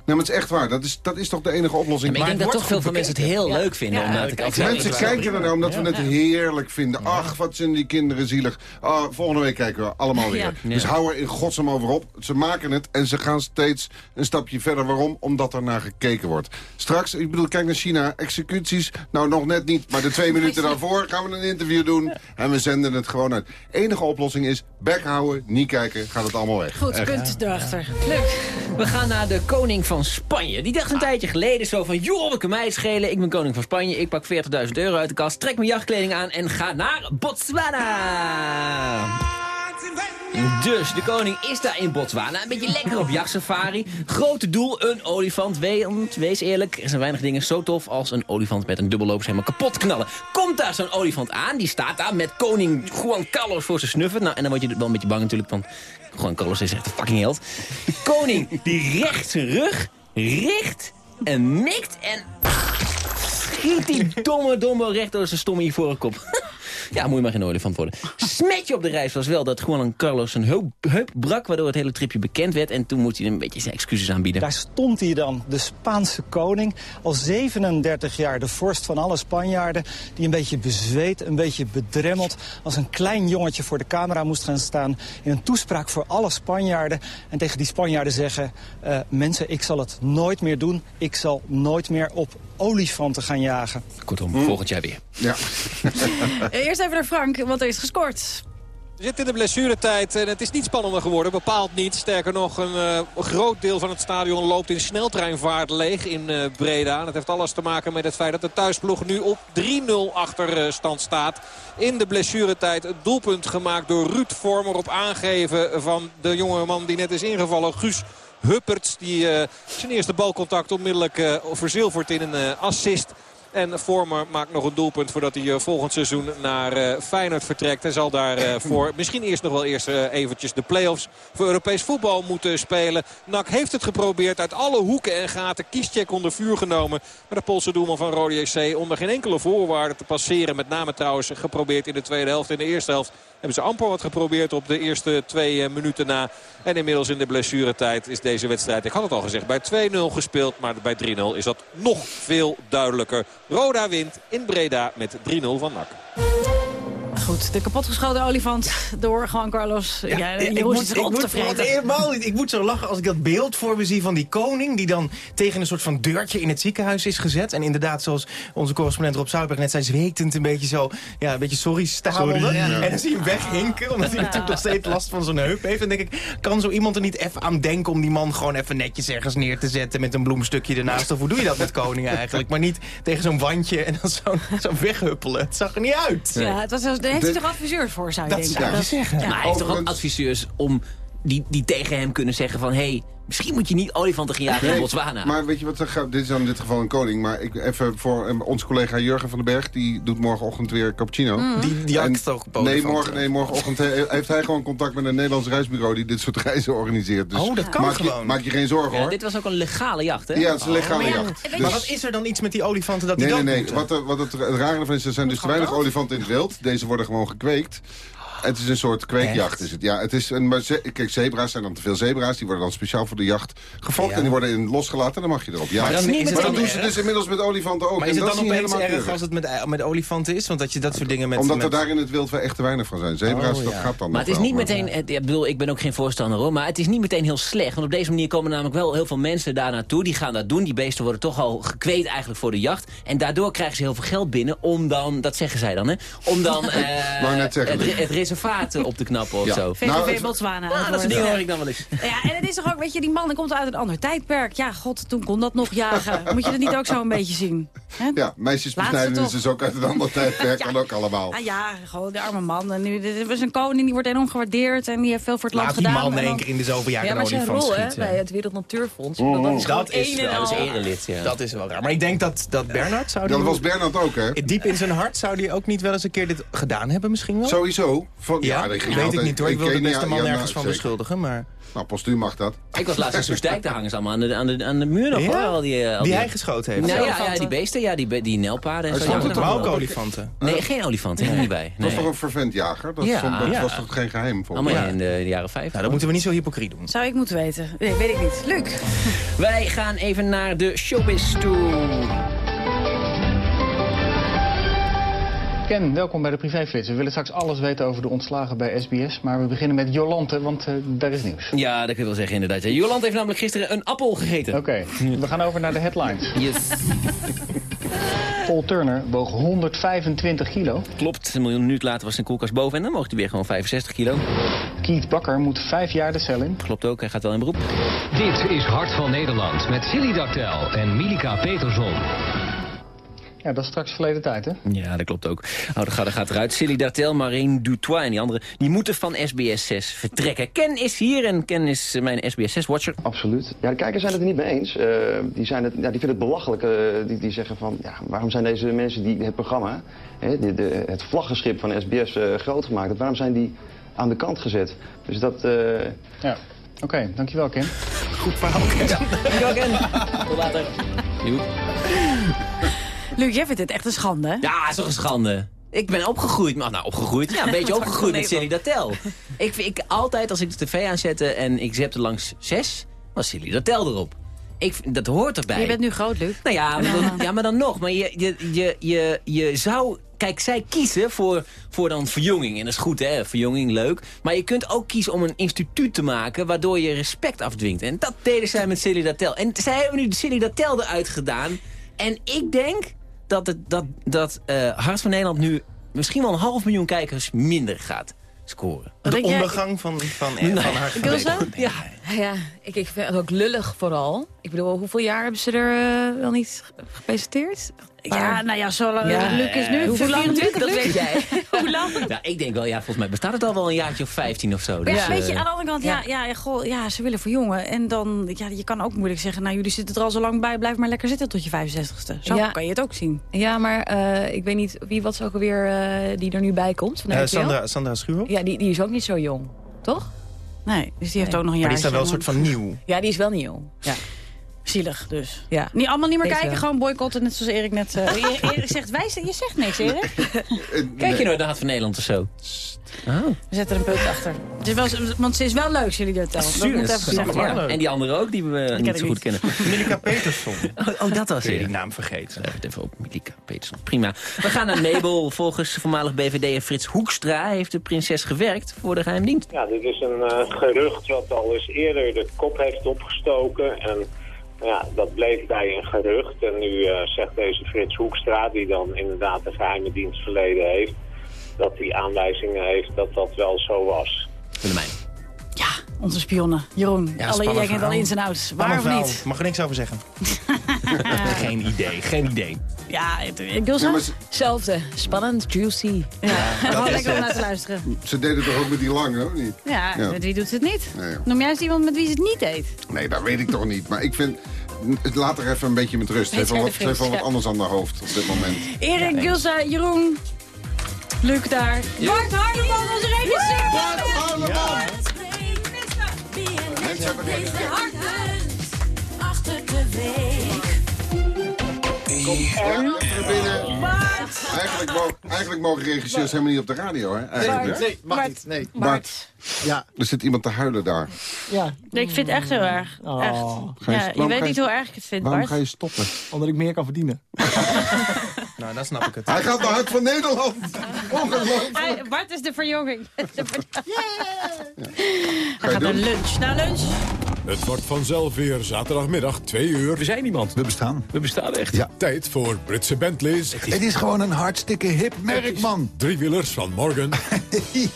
Nee, maar het is echt waar. Dat is, dat is toch de enige oplossing. Ja, maar ik denk dat toch veel van mensen het heel leuk vinden. Ja, omdat ik mensen kijken er nou omdat we het heerlijk vinden. Ach, wat zijn die kinderen zielig. Oh, volgende week kijken we allemaal weer. Dus hou er in godsnaam over op. Ze maken het en ze gaan steeds een stapje verder. Waarom? Omdat er naar gekeken wordt. Straks, ik bedoel, kijk naar China. Executies, nou nog net niet. Maar de twee minuten daarvoor gaan we een interview doen. En we zenden het gewoon uit. Enige oplossing is, bek houden, niet kijken. Gaat het allemaal weg. Goed, punt erachter. Leuk. We gaan naar de koning van van Spanje. Die dacht een tijdje geleden zo van... joh, wat kan mij schelen? Ik ben koning van Spanje. Ik pak 40.000 euro uit de kast. Trek mijn jachtkleding aan en ga naar Botswana. Dus de koning is daar in Botswana. Een beetje lekker op jachtsafari. Grote doel, een olifant. Want, wees eerlijk, er zijn weinig dingen zo tof als een olifant met een dubbelloop helemaal kapot knallen. Komt daar zo'n olifant aan, die staat daar met koning Juan Carlos voor zijn snuffen. Nou, en dan word je wel een beetje bang natuurlijk, want Juan Carlos is echt een fucking held. koning, die recht zijn rug, richt en mikt en schiet die domme, domme recht door zijn stomme ivoren kop. Ja, moet je maar geen olifant worden. Smetje op de reis was wel dat Juan Carlos een heup, heup brak... waardoor het hele tripje bekend werd. En toen moest hij een beetje zijn excuses aanbieden. Daar stond hij dan, de Spaanse koning. Al 37 jaar de vorst van alle Spanjaarden. Die een beetje bezweet, een beetje bedremmeld... als een klein jongetje voor de camera moest gaan staan... in een toespraak voor alle Spanjaarden. En tegen die Spanjaarden zeggen... Uh, mensen, ik zal het nooit meer doen. Ik zal nooit meer op olifanten gaan jagen. Kortom, hm. volgend jaar weer. Ja. Eerst even naar Frank, want er is gescoord. We zitten in de blessuretijd en het is niet spannender geworden. Bepaald niet. Sterker nog, een uh, groot deel van het stadion loopt in sneltreinvaart leeg in uh, Breda. Dat heeft alles te maken met het feit dat de thuisploeg nu op 3-0 achterstand staat. In de blessuretijd het doelpunt gemaakt door Ruud Vormer op aangeven van de jonge man die net is ingevallen. Guus Hupperts die zijn eerste balcontact onmiddellijk verzilvert in een assist. En Vormer maakt nog een doelpunt voordat hij volgend seizoen naar Feyenoord vertrekt. En zal daarvoor misschien eerst nog wel eerst eventjes de play-offs voor Europees voetbal moeten spelen. NAC heeft het geprobeerd uit alle hoeken en gaten. Kiescheck onder vuur genomen. Maar de Poolse doelman van Rode JC onder geen enkele voorwaarde te passeren. Met name trouwens geprobeerd in de tweede helft. In de eerste helft Hebben ze amper wat geprobeerd op de eerste twee eh, minuten na. En inmiddels in de blessuretijd is deze wedstrijd, ik had het al gezegd, bij 2-0 gespeeld. Maar bij 3-0 is dat nog veel duidelijker. Roda wint in Breda met 3-0 van NAC. Goed, de kapotgeschoten olifant door Juan Carlos. Ja, ik, moet, zich ik, op moet, te helemaal niet. ik moet zo lachen als ik dat beeld voor me zie van die koning... die dan tegen een soort van deurtje in het ziekenhuis is gezet. En inderdaad, zoals onze correspondent Rob Zoutberg net zei... zwetend een beetje zo, ja, een beetje sorry stamelde. Sorry, ja. En dan zie je hem weghinken, omdat hij natuurlijk nog steeds last van zijn heup heeft. En denk ik, kan zo iemand er niet even aan denken... om die man gewoon even netjes ergens neer te zetten... met een bloemstukje ernaast? Of hoe doe je dat met koningen eigenlijk? Maar niet tegen zo'n wandje en dan zo, zo weghuppelen. Het zag er niet uit. Ja, het was, daar heeft hij toch adviseurs voor, zou je Dat denken. zou je zeggen. Ja. Maar hij heeft toch ook adviseurs om die, die tegen hem kunnen zeggen van... hé, hey, misschien moet je niet olifanten gaan jagen in Botswana. Maar weet je wat, dit is dan in dit geval een koning. Maar ik, even voor eh, onze collega Jurgen van den Berg. Die doet morgenochtend weer cappuccino. Mhm. Die- die jakt En- ook op nee, morgen, nee, morgenochtend he- heeft hij gewoon contact met een Nederlands reisbureau... die dit soort reizen organiseert. Dus Oh, dat kan maak gewoon. Je, maak je geen zorgen Ja, hoor. dit was ook een legale jacht, hè? Ja, het is een legale Oh, ja. jacht. Maar Dus- wat is er dan iets met die olifanten dat die Nee, dood nee, nee. moeten? Wat, wat het, het rare ervan is, er zijn dus te weinig olifanten in het wild. Deze worden gewoon gekweekt. Het is een soort kweekjacht. Is het. Ja, het is een, maar ze- kijk, zebra's zijn dan te veel zebra's. Die worden dan speciaal voor de jacht gefokt. Ja. En die worden in, losgelaten. En dan mag je erop. Ja. Maar dan is maar dan dat doen ze dus inmiddels met olifanten ook. Maar En is het dat dan niet opeens helemaal erg keurig. als het met, met olifanten is? Want dat je dat soort dingen met... Omdat met... er daar in het wild wel echt te weinig van zijn. Zebra's, Oh, dat gaat dan Maar het is wel, niet meteen, het- ik bedoel, ik ben ook geen voorstander hoor, maar het is niet meteen heel slecht. Want op deze manier komen namelijk wel heel veel mensen daar naartoe. Die gaan dat doen. Die beesten worden toch al gekweed eigenlijk voor de jacht. En daardoor krijgen ze heel veel geld binnen om dan, dat zeggen zij dan hè, om dan eh, Wou net zeggen. het, het eh, op te knappen of Ja. zo. VVV Nou, Botswana. Ah, dat soort dingen hoor ik dan wel eens. Ja, en het is toch ook, weet je, die man die komt uit een ander tijdperk. Ja, god, toen kon dat nog jagen. Moet je dat niet ook zo een beetje zien? Hè? Ja, meisjesbesnijdenis is ook uit een ander tijdperk. Kan ook allemaal. Ah ja, gewoon de arme man. En nu, dit was een koning, die wordt enorm gewaardeerd. En die heeft veel voor het land Laat die gedaan. man in één keer in de zoveel jaar Ja, een maar zijn rol hè, schieten. bij het Wereld Natuurfonds. Oh, Dat is Dat is één en wel-. Dat is erelid, ja. Dat is wel raar. Maar ik denk dat, dat Bernard zou Ja, die... dat was Bernard ook, hè? Diep in zijn hart zou die ook niet wel eens een keer dit gedaan hebben misschien wel? Sowieso. Van, Ja, dat weet ik niet hoor. Ik wil de beste man ja, nergens nou, van zeker. beschuldigen, maar... Nou, postuum mag dat. Ik was laatst in Soestdijk, daar hangen ze allemaal aan de, aan de, aan de muur nog Ja? hoor. Al die, eh, al Die hij geschoten heeft. Nou, ja, die beesten, ja, die, die nelpaarden en Hij zo. Ja, er Maar ook olifanten. Nee, geen olifanten, helemaal niet bij. Dat was toch een vervent jager? Dat, Ja. stond- dat Ja. was toch geen geheim? volgens Allemaal in de, de jaren 50. Nou, dat moeten we niet zo hypocriet doen. Zou ik moeten weten? Nee, weet ik niet. Luc. Wij gaan even naar de showbiz toe. Ken, welkom bij de Privéflits. We willen straks alles weten over de ontslagen bij SBS. Maar we beginnen met Jolante, want eh, daar is nieuws. Ja, dat kun je wel zeggen inderdaad. Ja, Joland heeft namelijk gisteren een appel gegeten. Oké, we gaan over naar de headlines. Yes. Paul Turner woog 125 kilo. Klopt, een miljoen minuut later was zijn koelkast boven en dan mocht hij weer gewoon 65 kilo. Keith Bakker moet vijf jaar de cel in. Klopt ook, hij gaat wel in beroep. Dit is Hart van Nederland met Silly Daktel en Milika Peterson. Ja, dat is straks verleden tijd, hè? Ja, dat klopt ook. Oh, de gaat, gaat eruit. Silly Dartel, Marine Dutois en die anderen... die moeten van SBS 6 vertrekken. Ken is hier en Ken is mijn SBS 6-watcher. Absoluut. Ja, de kijkers zijn het er niet mee eens. Eh, die, zijn het, ja, die vinden het belachelijk. eh, die, die zeggen van, ja, waarom zijn deze mensen die het programma, hè, de, de- het vlaggenschip van SBS eh, groot gemaakt hebben, waarom zijn die aan de kant gezet? Dus dat... eh, Ja. Oké, dankjewel, Ken. Goed verhaal, Ken. Dankjewel, Ken. Tot later. Joep. Luc, jij vindt het echt een schande, hè? Ja, is toch een schande. Ik ben opgegroeid, maar nou opgegroeid, ja, een beetje opgegroeid met Silly Dartel. Ik, vind- ik altijd, als ik de tv aanzette en ik zette langs 6, was Silly Dartel erop. Ik, vind- dat hoort erbij. Je bent nu groot, Luc. Nou ja, maar dan, ja, maar dan nog. Maar je, je, je, je, je zou... Kijk, zij kiezen voor, voor dan verjonging. En dat is goed, hè? Verjonging, leuk. Maar je kunt ook kiezen om een instituut te maken... waardoor je respect afdwingt. En dat deden zij met Silly Datel. En zij hebben nu de Silly Datel eruit gedaan. En ik denk dat, het, dat, dat eh, Hart van Nederland nu... misschien wel een half miljoen kijkers minder gaat scoren. De jij- ondergang van, van, Nee. van Hart van? Nederland. Ja. Ja, ik, ik vind het ook lullig vooral. Ik bedoel, hoeveel jaar hebben ze er eh, wel niet ge- gepresenteerd? Ja, nou ja, zo lang. Ja, Luc is nu hoeveel lang 24, dat weet jij. Hoe lang? Ja, ik denk wel, ja, volgens mij bestaat het al wel een jaartje of 15 of zo. Maar Dus, ja, weet je, eh, aan de andere kant, ja, ja, ja, goh, ja, ze willen verjongen. En dan, ja, je kan ook moeilijk zeggen, nou, jullie zitten er al zo lang bij, blijf maar lekker zitten tot je 65ste. Zo Ja. kan je het ook zien. Ja, maar eh, ik weet niet, wie was ook alweer eh, die er nu bij komt? Van de? Sandra, Sandra Schuurhoff? Ja, die, die is ook niet zo jong, toch? Nee, dus die heeft ook nog een Maar jaar. die is dan wel een soort van nieuw. Ja, die is wel nieuw. Ja. Zielig dus. Ja. Niet allemaal niet meer Deze kijken, wel. gewoon boycotten, net zoals Erik net... eh, Erik Erik zegt, wij, je zegt niks, Erik. Kijk je nooit naar Hart van Nederland of zo? Oh. We zetten er een punt achter. Het is wel, want ze is wel leuk, jullie dat tellen. Dat moet even gezegd. Ja, En die andere ook, die we ken niet zo goed niet. kennen. Milika Peterson. Oh, oh, dat was het. die naam vergeten? Schrijf het even op, Milika Peterson. Prima. We gaan naar Mabel. Volgens voormalig BVD en Frits Hoekstra heeft de prinses gewerkt voor de geheimdienst. Ja, dit is een eh, gerucht wat al eens eerder de kop heeft opgestoken. En ja, dat bleef bij een gerucht. En nu eh, zegt deze Frits Hoekstra, die dan inderdaad een geheime dienst verleden heeft... dat hij aanwijzingen heeft dat dat wel zo was. Onze spionnen. Jeroen, Ja, alle, jij kent al ins en outs. Waar of niet? Mag er niks over zeggen. geen idee, geen idee. Ja, het- ik wil zo. Ja, maar ze, Hetzelfde. Spannend, juicy. Ja, gewoon lekker om naar te luisteren. ze deden toch ook met die lange, of niet? Ja, Ja. met wie doet ze het niet? Nee. Noem jij eens iemand met wie ze het niet deed? Nee, dat weet ik toch niet. Maar ik vind... Laat er even een beetje met rust. Ze heeft wel wat, heeft wat anders aan haar hoofd op dit moment. Erik, Gilsa, Jeroen, Luc daar. Bart Hardeman, onze regisseur. Bart Hardeman! Achter de week. Kom er binnen. Eigenlijk, mogen, eigenlijk mogen regisseurs helemaal niet op de radio, hè? Eigenlijk. nee, mag niet. Nee. Bart, Ja. er zit iemand te huilen daar. Ja. Nee, ik vind het echt heel erg. Oh. Echt. Je- Ja, je weet niet hoe erg ik het vind, Waarom Bart. ga je stoppen? Omdat ik meer kan verdienen. Nou, dan snap ik het. Hij gaat naar Hart van Nederland. Ongelooflijk. Bart is de verjonging. Ga Hij gaat naar lunch. Naar lunch. Het wordt vanzelf weer zaterdagmiddag 2 uur. We zijn iemand. We bestaan. We bestaan echt. Ja. Tijd voor Britse Bentleys. Het is gewoon een hartstikke hip merk, man. Driewielers van Morgan.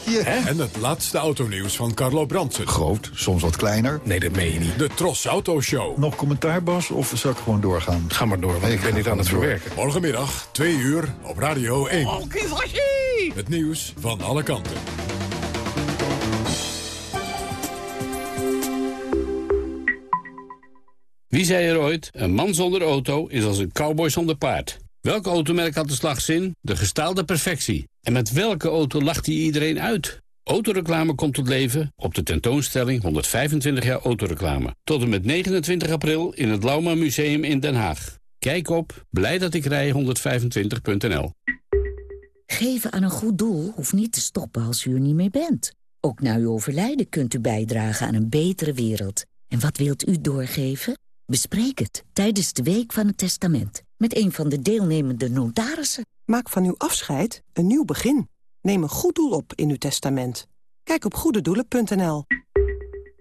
Ja. En het laatste autonieuws van Carlo Brandsen. Groot, soms wat kleiner. Nee, dat meen je niet. De Tros Auto Show. Nog commentaar, Bas, of zal ik gewoon doorgaan? Ga maar door, want ik ben niet aan het verwerken. Morgenmiddag, 2 uur, op Radio 1. Het nieuws van alle kanten. Wie zei er ooit, een man zonder auto is als een cowboy zonder paard. Welk automerk had de slagzin? De gestaalde perfectie. En met welke auto lacht hij iedereen uit? Autoreclame komt tot leven op de tentoonstelling 125 jaar autoreclame. Tot en met 29 april in het Lauma Museum in Den Haag. Kijk op blij dat ik rij 125.nl. Geven aan een goed doel hoeft niet te stoppen als u er niet meer bent. Ook na uw overlijden kunt u bijdragen aan een betere wereld. En wat wilt u doorgeven? Bespreek het tijdens de Week van het Testament... met een van de deelnemende notarissen. Maak van uw afscheid een nieuw begin. Neem een goed doel op in uw testament. Kijk op goededoelen.nl.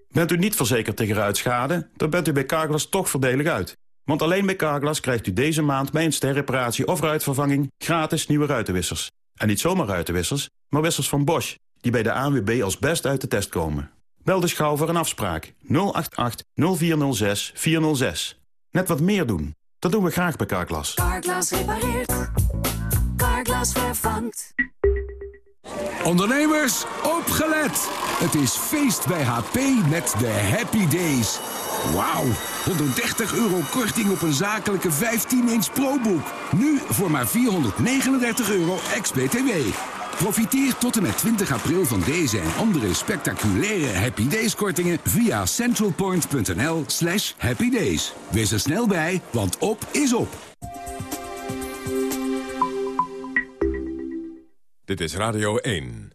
Bent u niet verzekerd tegen ruitschade, dan bent u bij Carglass toch voordelig uit. Want alleen bij Carglass krijgt u deze maand bij een sterreparatie of ruitvervanging gratis nieuwe ruitenwissers. En niet zomaar ruitenwissers, maar wissers van Bosch, die bij de ANWB als best uit de test komen. Bel dus gauw voor een afspraak 088 0406 406. Net wat meer doen, dat doen we graag bij Carglass. Carglass repareert. Carglass vervangt. Ondernemers, opgelet! Het is feest bij HP met de Happy Days. Wauw, 130 euro korting op een zakelijke 15-inch ProBook. Nu voor maar 439 euro ex-BTW. Profiteer tot en met 20 april van deze en andere spectaculaire Happy Days kortingen via centralpoint.nl slash happydays. Wees er snel bij, want op is op. Dit is Radio 1.